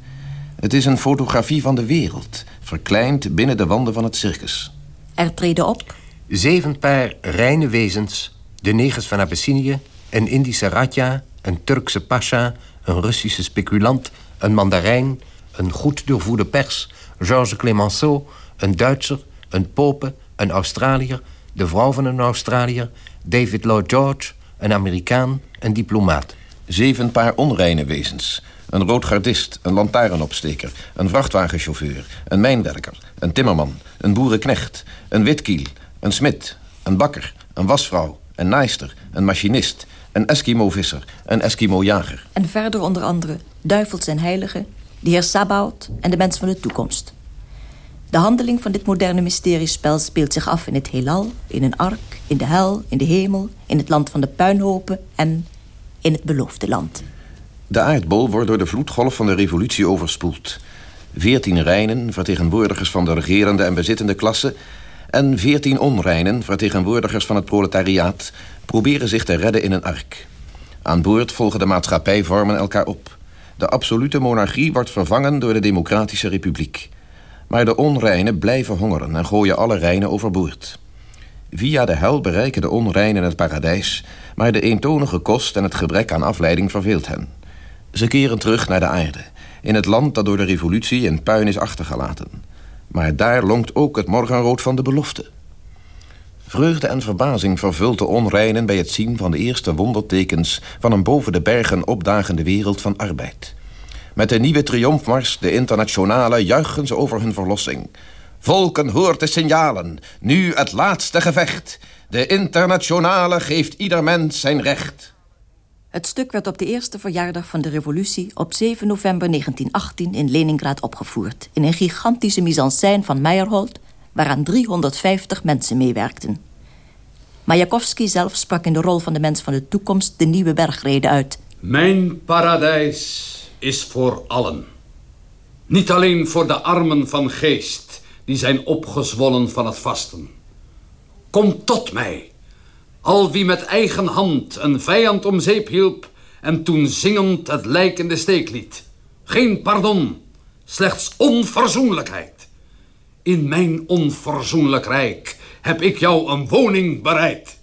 Het is een fotografie van de wereld... verkleind binnen de wanden van het circus. Er treden op Zeven paar reine wezens, de negers van Abyssinië... een Indische Radja, een Turkse pasha, een Russische speculant... een mandarijn, een goed doorvoerde pers, Georges Clemenceau, een Duitser, een Pope, een Australiër, de vrouw van een Australiër, David Lloyd George, een Amerikaan, een diplomaat. Zeven paar onreine wezens. Een roodgardist, een lantaarnopsteker, een vrachtwagenchauffeur, een mijnwerker, een timmerman, een boerenknecht, een witkiel, een smid, een bakker, een wasvrouw, een naaister, een machinist, een Eskimo-visser, een Eskimo-jager. En verder onder andere duivels en heiligen, de heer Sabaoth en de mens van de toekomst. De handeling van dit moderne mysteriespel speelt zich af in het heelal, in een ark, in de hel, in de hemel, in het land van de puinhopen en in het beloofde land. De aardbol wordt door de vloedgolf van de revolutie overspoeld. Veertien reinen, vertegenwoordigers van de regerende en bezittende klasse... en veertien onreinen, vertegenwoordigers van het proletariaat... proberen zich te redden in een ark. Aan boord volgen de maatschappijvormen elkaar op. De absolute monarchie wordt vervangen door de democratische republiek. Maar de onreinen blijven hongeren en gooien alle reinen overboord. Via de hel bereiken de onreinen het paradijs... maar de eentonige kost en het gebrek aan afleiding verveelt hen. Ze keren terug naar de aarde... in het land dat door de revolutie in puin is achtergelaten. Maar daar lonkt ook het morgenrood van de belofte. Vreugde en verbazing vervult de onreinen bij het zien van de eerste wondertekens... van een boven de bergen opdagende wereld van arbeid... Met de nieuwe triomfmars, de internationale, juichen ze over hun verlossing. Volken hoort de signalen. Nu het laatste gevecht. De internationale geeft ieder mens zijn recht. Het stuk werd op de eerste verjaardag van de revolutie... op 7 november 1918 in Leningrad opgevoerd... in een gigantische mise-en-scène van Meyerhold... waaraan 350 mensen meewerkten. Mayakovsky zelf sprak in de rol van de mens van de toekomst... de nieuwe bergrede uit. Mijn paradijs is voor allen. Niet alleen voor de armen van geest die zijn opgezwollen van het vasten. Kom tot mij, al wie met eigen hand een vijand om zeep hielp en toen zingend het lijk in de steek liet. Geen pardon, slechts onverzoenlijkheid. In mijn onverzoenlijk rijk heb ik jou een woning bereid.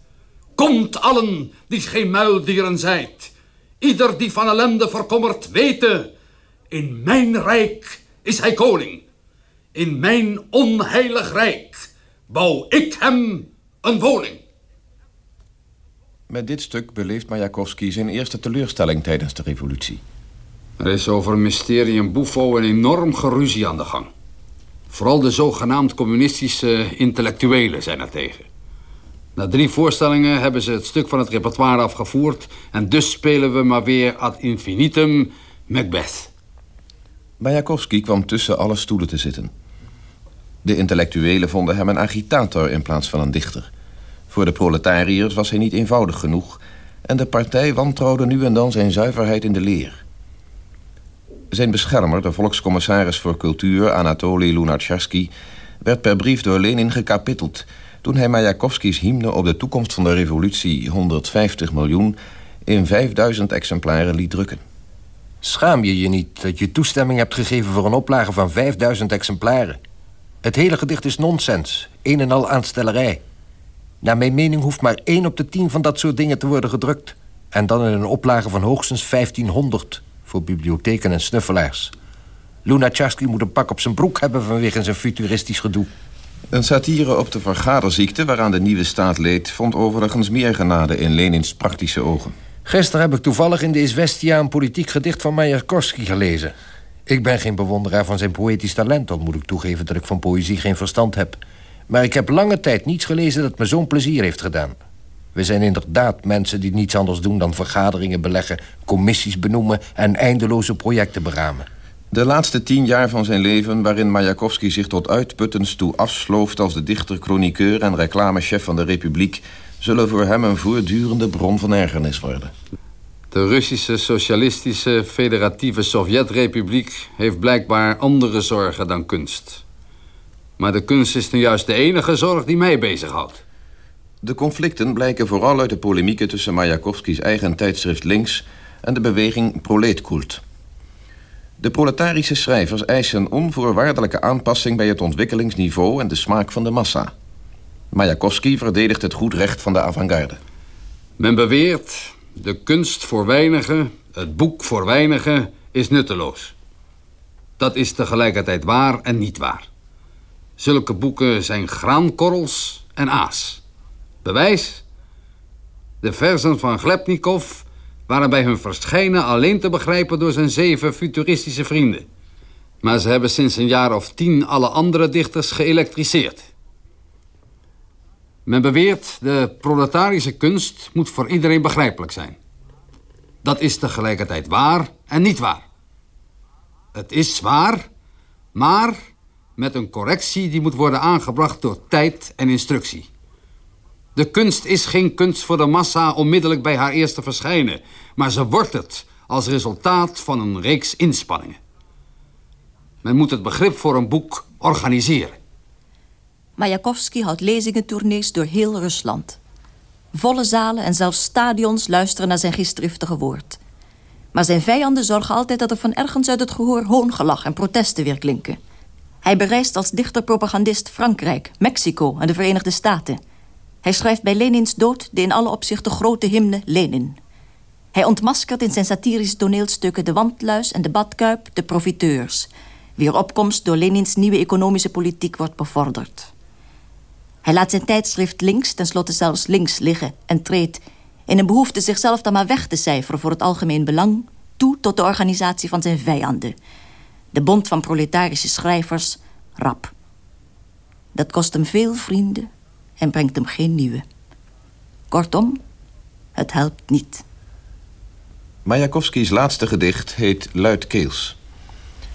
Komt allen die geen muildieren zijt Ieder die van ellende verkommert weten... in mijn rijk is hij koning. In mijn onheilig rijk bouw ik hem een woning. Met dit stuk beleeft Majakovsky zijn eerste teleurstelling tijdens de revolutie. Er is over Mysterium Buffo een enorm geruzie aan de gang. Vooral de zogenaamd communistische intellectuelen zijn er tegen. Na drie voorstellingen hebben ze het stuk van het repertoire afgevoerd... en dus spelen we maar weer ad infinitum Macbeth. Majakovsky kwam tussen alle stoelen te zitten. De intellectuelen vonden hem een agitator in plaats van een dichter. Voor de proletariërs was hij niet eenvoudig genoeg... en de partij wantrouwde nu en dan zijn zuiverheid in de leer. Zijn beschermer, de volkscommissaris voor cultuur... Anatoly Lunatcharsky, werd per brief door Lenin gekapitteld toen hij Majakovskis hymne op de toekomst van de revolutie 150 miljoen in 5000 exemplaren liet drukken. Schaam je je niet dat je toestemming hebt gegeven voor een oplage van 5000 exemplaren? Het hele gedicht is nonsens, een en al aanstellerij. Naar mijn mening hoeft maar één op de tien van dat soort dingen te worden gedrukt. En dan in een oplage van hoogstens 1500 voor bibliotheken en snuffelaars. Lunacharsky moet een pak op zijn broek hebben vanwege zijn futuristisch gedoe. Een satire op de vergaderziekte waaraan de nieuwe staat leed... vond overigens meer genade in Lenins praktische ogen. Gisteren heb ik toevallig in de Isvestia een politiek gedicht van Mayakovsky gelezen. Ik ben geen bewonderaar van zijn poëtisch talent... dan moet ik toegeven dat ik van poëzie geen verstand heb. Maar ik heb lange tijd niets gelezen dat me zo'n plezier heeft gedaan. We zijn inderdaad mensen die niets anders doen dan vergaderingen beleggen... commissies benoemen en eindeloze projecten beramen. De laatste tien jaar van zijn leven, waarin Majakovsky zich tot uitputtens toe afslooft als de dichter, chroniqueur en reclamechef van de Republiek, zullen voor hem een voortdurende bron van ergernis worden. De Russische Socialistische Federatieve Sovjetrepubliek heeft blijkbaar andere zorgen dan kunst. Maar de kunst is nu juist de enige zorg die mij bezighoudt. De conflicten blijken vooral uit de polemieken tussen Majakovskys eigen tijdschrift Links en de beweging Proleetkult. De proletarische schrijvers eisen onvoorwaardelijke aanpassing... bij het ontwikkelingsniveau en de smaak van de massa. Majakovsky verdedigt het goed recht van de avant-garde. Men beweert, de kunst voor weinigen, het boek voor weinigen, is nutteloos. Dat is tegelijkertijd waar en niet waar. Zulke boeken zijn graankorrels en aas. Bewijs? De versen van Glepnikov waren bij hun verschijnen alleen te begrijpen door zijn zeven futuristische vrienden. Maar ze hebben sinds een jaar of tien alle andere dichters geëlektriseerd. Men beweert de proletarische kunst moet voor iedereen begrijpelijk zijn. Dat is tegelijkertijd waar en niet waar. Het is waar, maar met een correctie die moet worden aangebracht door tijd en instructie. De kunst is geen kunst voor de massa onmiddellijk bij haar eerste verschijnen, maar ze wordt het als resultaat van een reeks inspanningen. Men moet het begrip voor een boek organiseren. Mayakovsky houdt lezingentournees door heel Rusland. Volle zalen en zelfs stadions luisteren naar zijn geestdriftige woord. Maar zijn vijanden zorgen altijd dat er van ergens uit het gehoor hoongelach en protesten weer klinken. Hij bereist als dichter-propagandist Frankrijk, Mexico en de Verenigde Staten. Hij schrijft bij Lenins dood de in alle opzichten grote hymne Lenin. Hij ontmaskert in zijn satirische toneelstukken de wandluis en de badkuip de profiteurs, wier opkomst door Lenins nieuwe economische politiek wordt bevorderd. Hij laat zijn tijdschrift links, tenslotte zelfs links liggen en treedt in een behoefte zichzelf dan maar weg te cijferen voor het algemeen belang toe tot de organisatie van zijn vijanden. De Bond van Proletarische Schrijvers, RAP. Dat kost hem veel vrienden en brengt hem geen nieuwe. Kortom, het helpt niet. Mayakovskis laatste gedicht heet Luidkeels.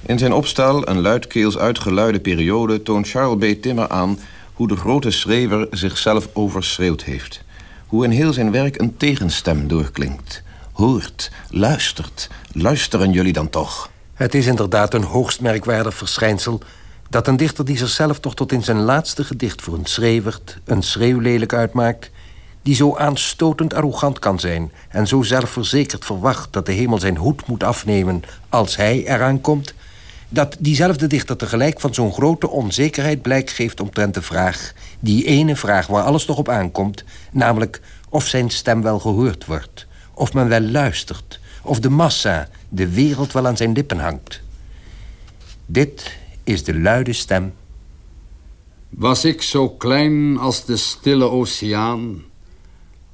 In zijn opstel Een luidkeels uitgeluide periode toont Charles B. Timmer aan hoe de grote schreeuwer zichzelf overschreeuwd heeft. Hoe in heel zijn werk een tegenstem doorklinkt. Hoort, luistert, luisteren jullie dan toch? Het is inderdaad een hoogst merkwaardig verschijnsel... dat een dichter die zichzelf toch tot in zijn laatste gedicht voor een schreeuwert... een schreeuwlelijk uitmaakt... die zo aanstotend arrogant kan zijn... en zo zelfverzekerd verwacht dat de hemel zijn hoed moet afnemen... als hij eraan komt dat diezelfde dichter tegelijk van zo'n grote onzekerheid blijk geeft omtrent de vraag... die ene vraag waar alles toch op aankomt... namelijk of zijn stem wel gehoord wordt, of men wel luistert... of de massa, de wereld wel aan zijn lippen hangt. Dit is de luide stem. Was ik zo klein als de stille oceaan...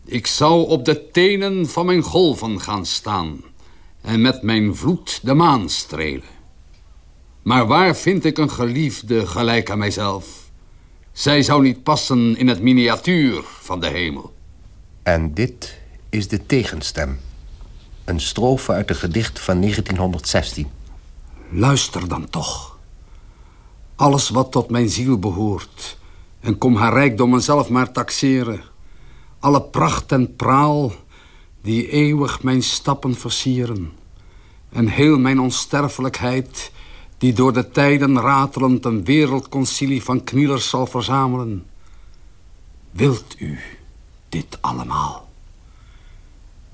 ik zou op de tenen van mijn golven gaan staan... en met mijn vloed de maan strelen. Maar waar vind ik een geliefde gelijk aan mijzelf? Zij zou niet passen in het miniatuur van de hemel. En dit is de tegenstem. Een strofe uit een gedicht van 1916. Luister dan toch. Alles wat tot mijn ziel behoort. En kom haar rijkdommen zelf maar taxeren. Alle pracht en praal die eeuwig mijn stappen versieren. En heel mijn onsterfelijkheid die door de tijden ratelend een wereldconcilie van knielers zal verzamelen. Wilt u dit allemaal?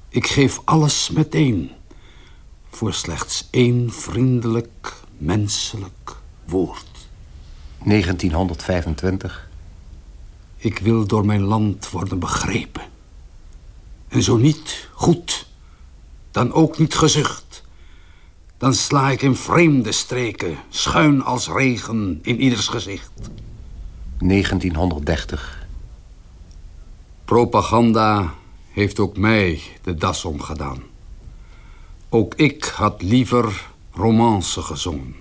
Ik geef alles meteen voor slechts één vriendelijk, menselijk woord. 1925. Ik wil door mijn land worden begrepen. En zo niet, goed, dan ook niet gezucht. Dan sla ik in vreemde streken, schuin als regen in ieders gezicht. 1930. Propaganda heeft ook mij de das omgedaan. Ook ik had liever romance gezongen.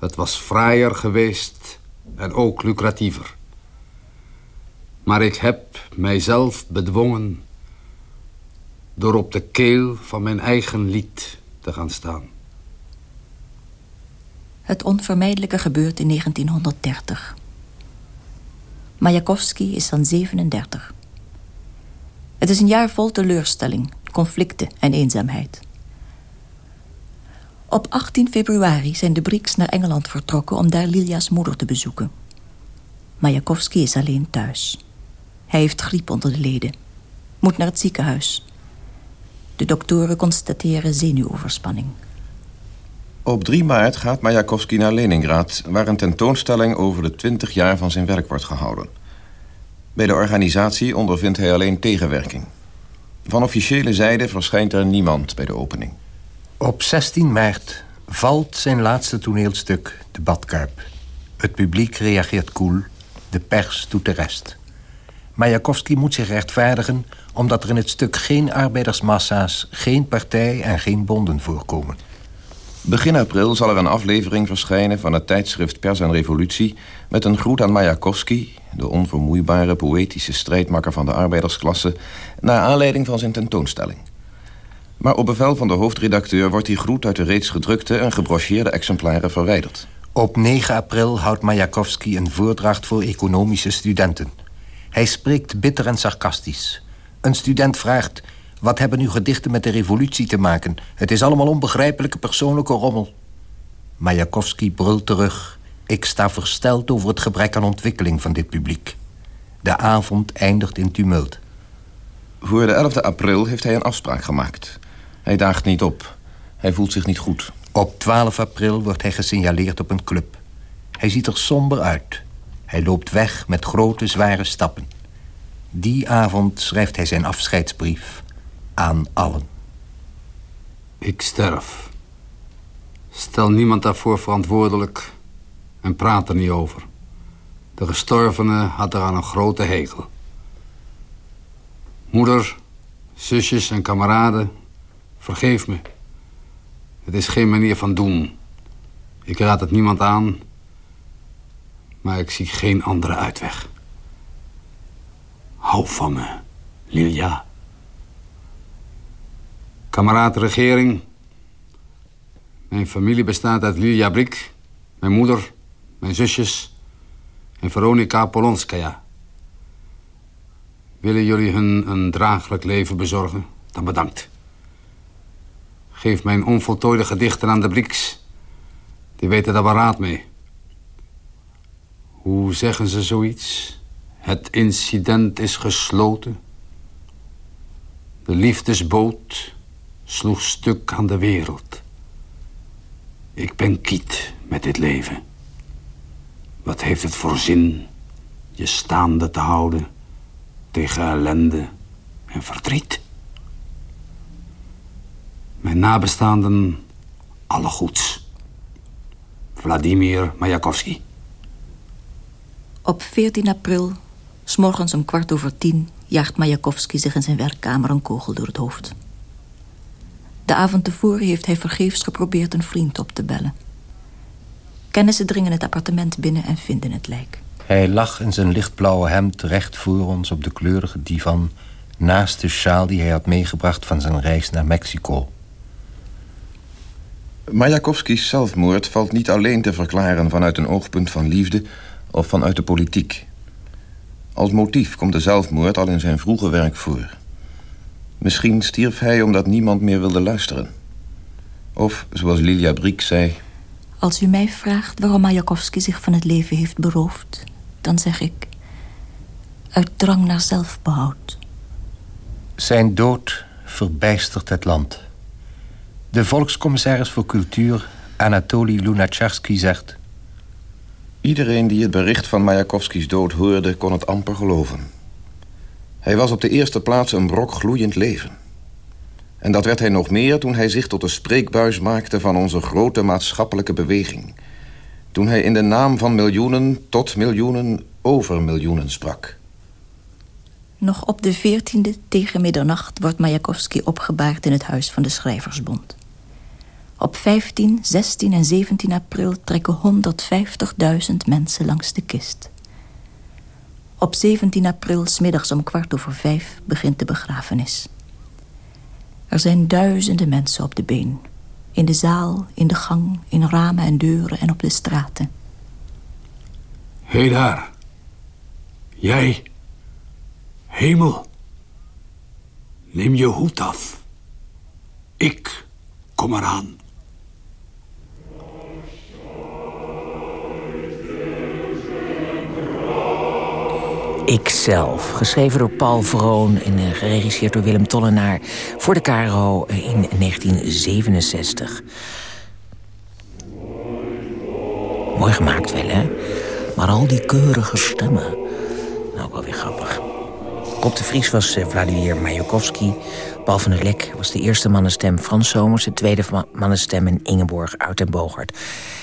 Het was fraaier geweest en ook lucratiever. Maar ik heb mijzelf bedwongen door op de keel van mijn eigen lied te gaan staan. Het onvermijdelijke gebeurt in 1930. Mayakovsky is dan 37. Het is een jaar vol teleurstelling, conflicten en eenzaamheid. Op 18 februari zijn de Brieks naar Engeland vertrokken... om daar Lilia's moeder te bezoeken. Mayakovsky is alleen thuis. Hij heeft griep onder de leden. Moet naar het ziekenhuis. De doktoren constateren zenuwoverspanning. Op 3 maart gaat Mayakovsky naar Leningrad... waar een tentoonstelling over de 20 jaar van zijn werk wordt gehouden. Bij de organisatie ondervindt hij alleen tegenwerking. Van officiële zijde verschijnt er niemand bij de opening. Op 16 maart Valt zijn laatste toneelstuk, De Badkuip. Het publiek reageert koel, de pers doet de rest. Majakowski moet zich rechtvaardigen omdat er in het stuk geen arbeidersmassa's, geen partij en geen bonden voorkomen. Begin april zal er een aflevering verschijnen van het tijdschrift Pers en Revolutie... met een groet aan Majakowski, de onvermoeibare poëtische strijdmakker van de arbeidersklasse... naar aanleiding van zijn tentoonstelling. Maar op bevel van de hoofdredacteur wordt die groet uit de reeds gedrukte en gebrocheerde exemplaren verwijderd. Op 9 april houdt Majakowski een voordracht voor economische studenten. Hij spreekt bitter en sarcastisch. Een student vraagt... Wat hebben uw gedichten met de revolutie te maken? Het is allemaal onbegrijpelijke persoonlijke rommel. Majakowski brult terug. Ik sta versteld over het gebrek aan ontwikkeling van dit publiek. De avond eindigt in tumult. Voor de 11e april heeft hij een afspraak gemaakt. Hij daagt niet op. Hij voelt zich niet goed. Op 12 april wordt hij gesignaleerd op een club. Hij ziet er somber uit. Hij loopt weg met grote, zware stappen. Die avond schrijft hij zijn afscheidsbrief aan allen. Ik sterf. Stel niemand daarvoor verantwoordelijk en praat er niet over. De gestorvene had er aan een grote hekel. Moeder, zusjes en kameraden, vergeef me. Het is geen manier van doen. Ik raad het niemand aan, maar ik zie geen andere uitweg. Hou van me, Lilia. Kameraad regering. Mijn familie bestaat uit Lilia Brik, mijn moeder, mijn zusjes en Veronica Polonskaya. Willen jullie hun een draaglijk leven bezorgen? Dan bedankt. Geef mijn onvoltooide gedichten aan de Briks. Die weten daar wel raad mee. Hoe zeggen ze zoiets? Het incident is gesloten. De liefdesboot sloeg stuk aan de wereld. Ik ben kiet met dit leven. Wat heeft het voor zin je staande te houden tegen ellende en verdriet? Mijn nabestaanden, alle goeds. Vladimir Majakovski. Op 14 april, s morgens om kwart over tien... jaagt Majakovski zich in zijn werkkamer een kogel door het hoofd. De avond tevoren heeft hij vergeefs geprobeerd een vriend op te bellen. Kennissen dringen het appartement binnen en vinden het lijk. Hij lag in zijn lichtblauwe hemd recht voor ons op de kleurige divan... naast de sjaal die hij had meegebracht van zijn reis naar Mexico. Majakovskis zelfmoord valt niet alleen te verklaren vanuit een oogpunt van liefde of vanuit de politiek. Als motief komt de zelfmoord al in zijn vroege werk voor. Misschien stierf hij omdat niemand meer wilde luisteren. Of, zoals Lilia Briek zei... Als u mij vraagt waarom Majakovski zich van het leven heeft beroofd... dan zeg ik... uit drang naar zelfbehoud. Zijn dood verbijstert het land. De volkscommissaris voor cultuur, Anatoly Lunacharsky, zegt... Iedereen die het bericht van Majakovskis dood hoorde, kon het amper geloven. Hij was op de eerste plaats een brok gloeiend leven. En dat werd hij nog meer toen hij zich tot de spreekbuis maakte van onze grote maatschappelijke beweging. Toen hij in de naam van miljoenen tot miljoenen over miljoenen sprak. Nog op de 14e tegen middernacht wordt Majakovski opgebaard in het huis van de Schrijversbond. Op 15, 16 en 17 april trekken 150.000 mensen langs de kist. Op 17 april, smiddags om kwart over vijf, begint de begrafenis. Er zijn duizenden mensen op de been. In de zaal, in de gang, in ramen en deuren en op de straten. Hé hey daar. Jij. Hemel. Neem je hoed af. Ik kom eraan. Ikzelf, geschreven door Paul Vroon en uh, geregisseerd door Willem Tollenaar voor de KRO in 1967. Mooi gemaakt wel, hè? Maar al die keurige stemmen. Nou, ook wel weer grappig. Rob de Vries was uh, Vladimir Majakovski. Paul van der Lek was de eerste mannenstem. Frans Somers, de tweede mannenstem. En Ingeborg uit en Bogert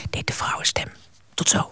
deed de vrouwenstem. Tot zo.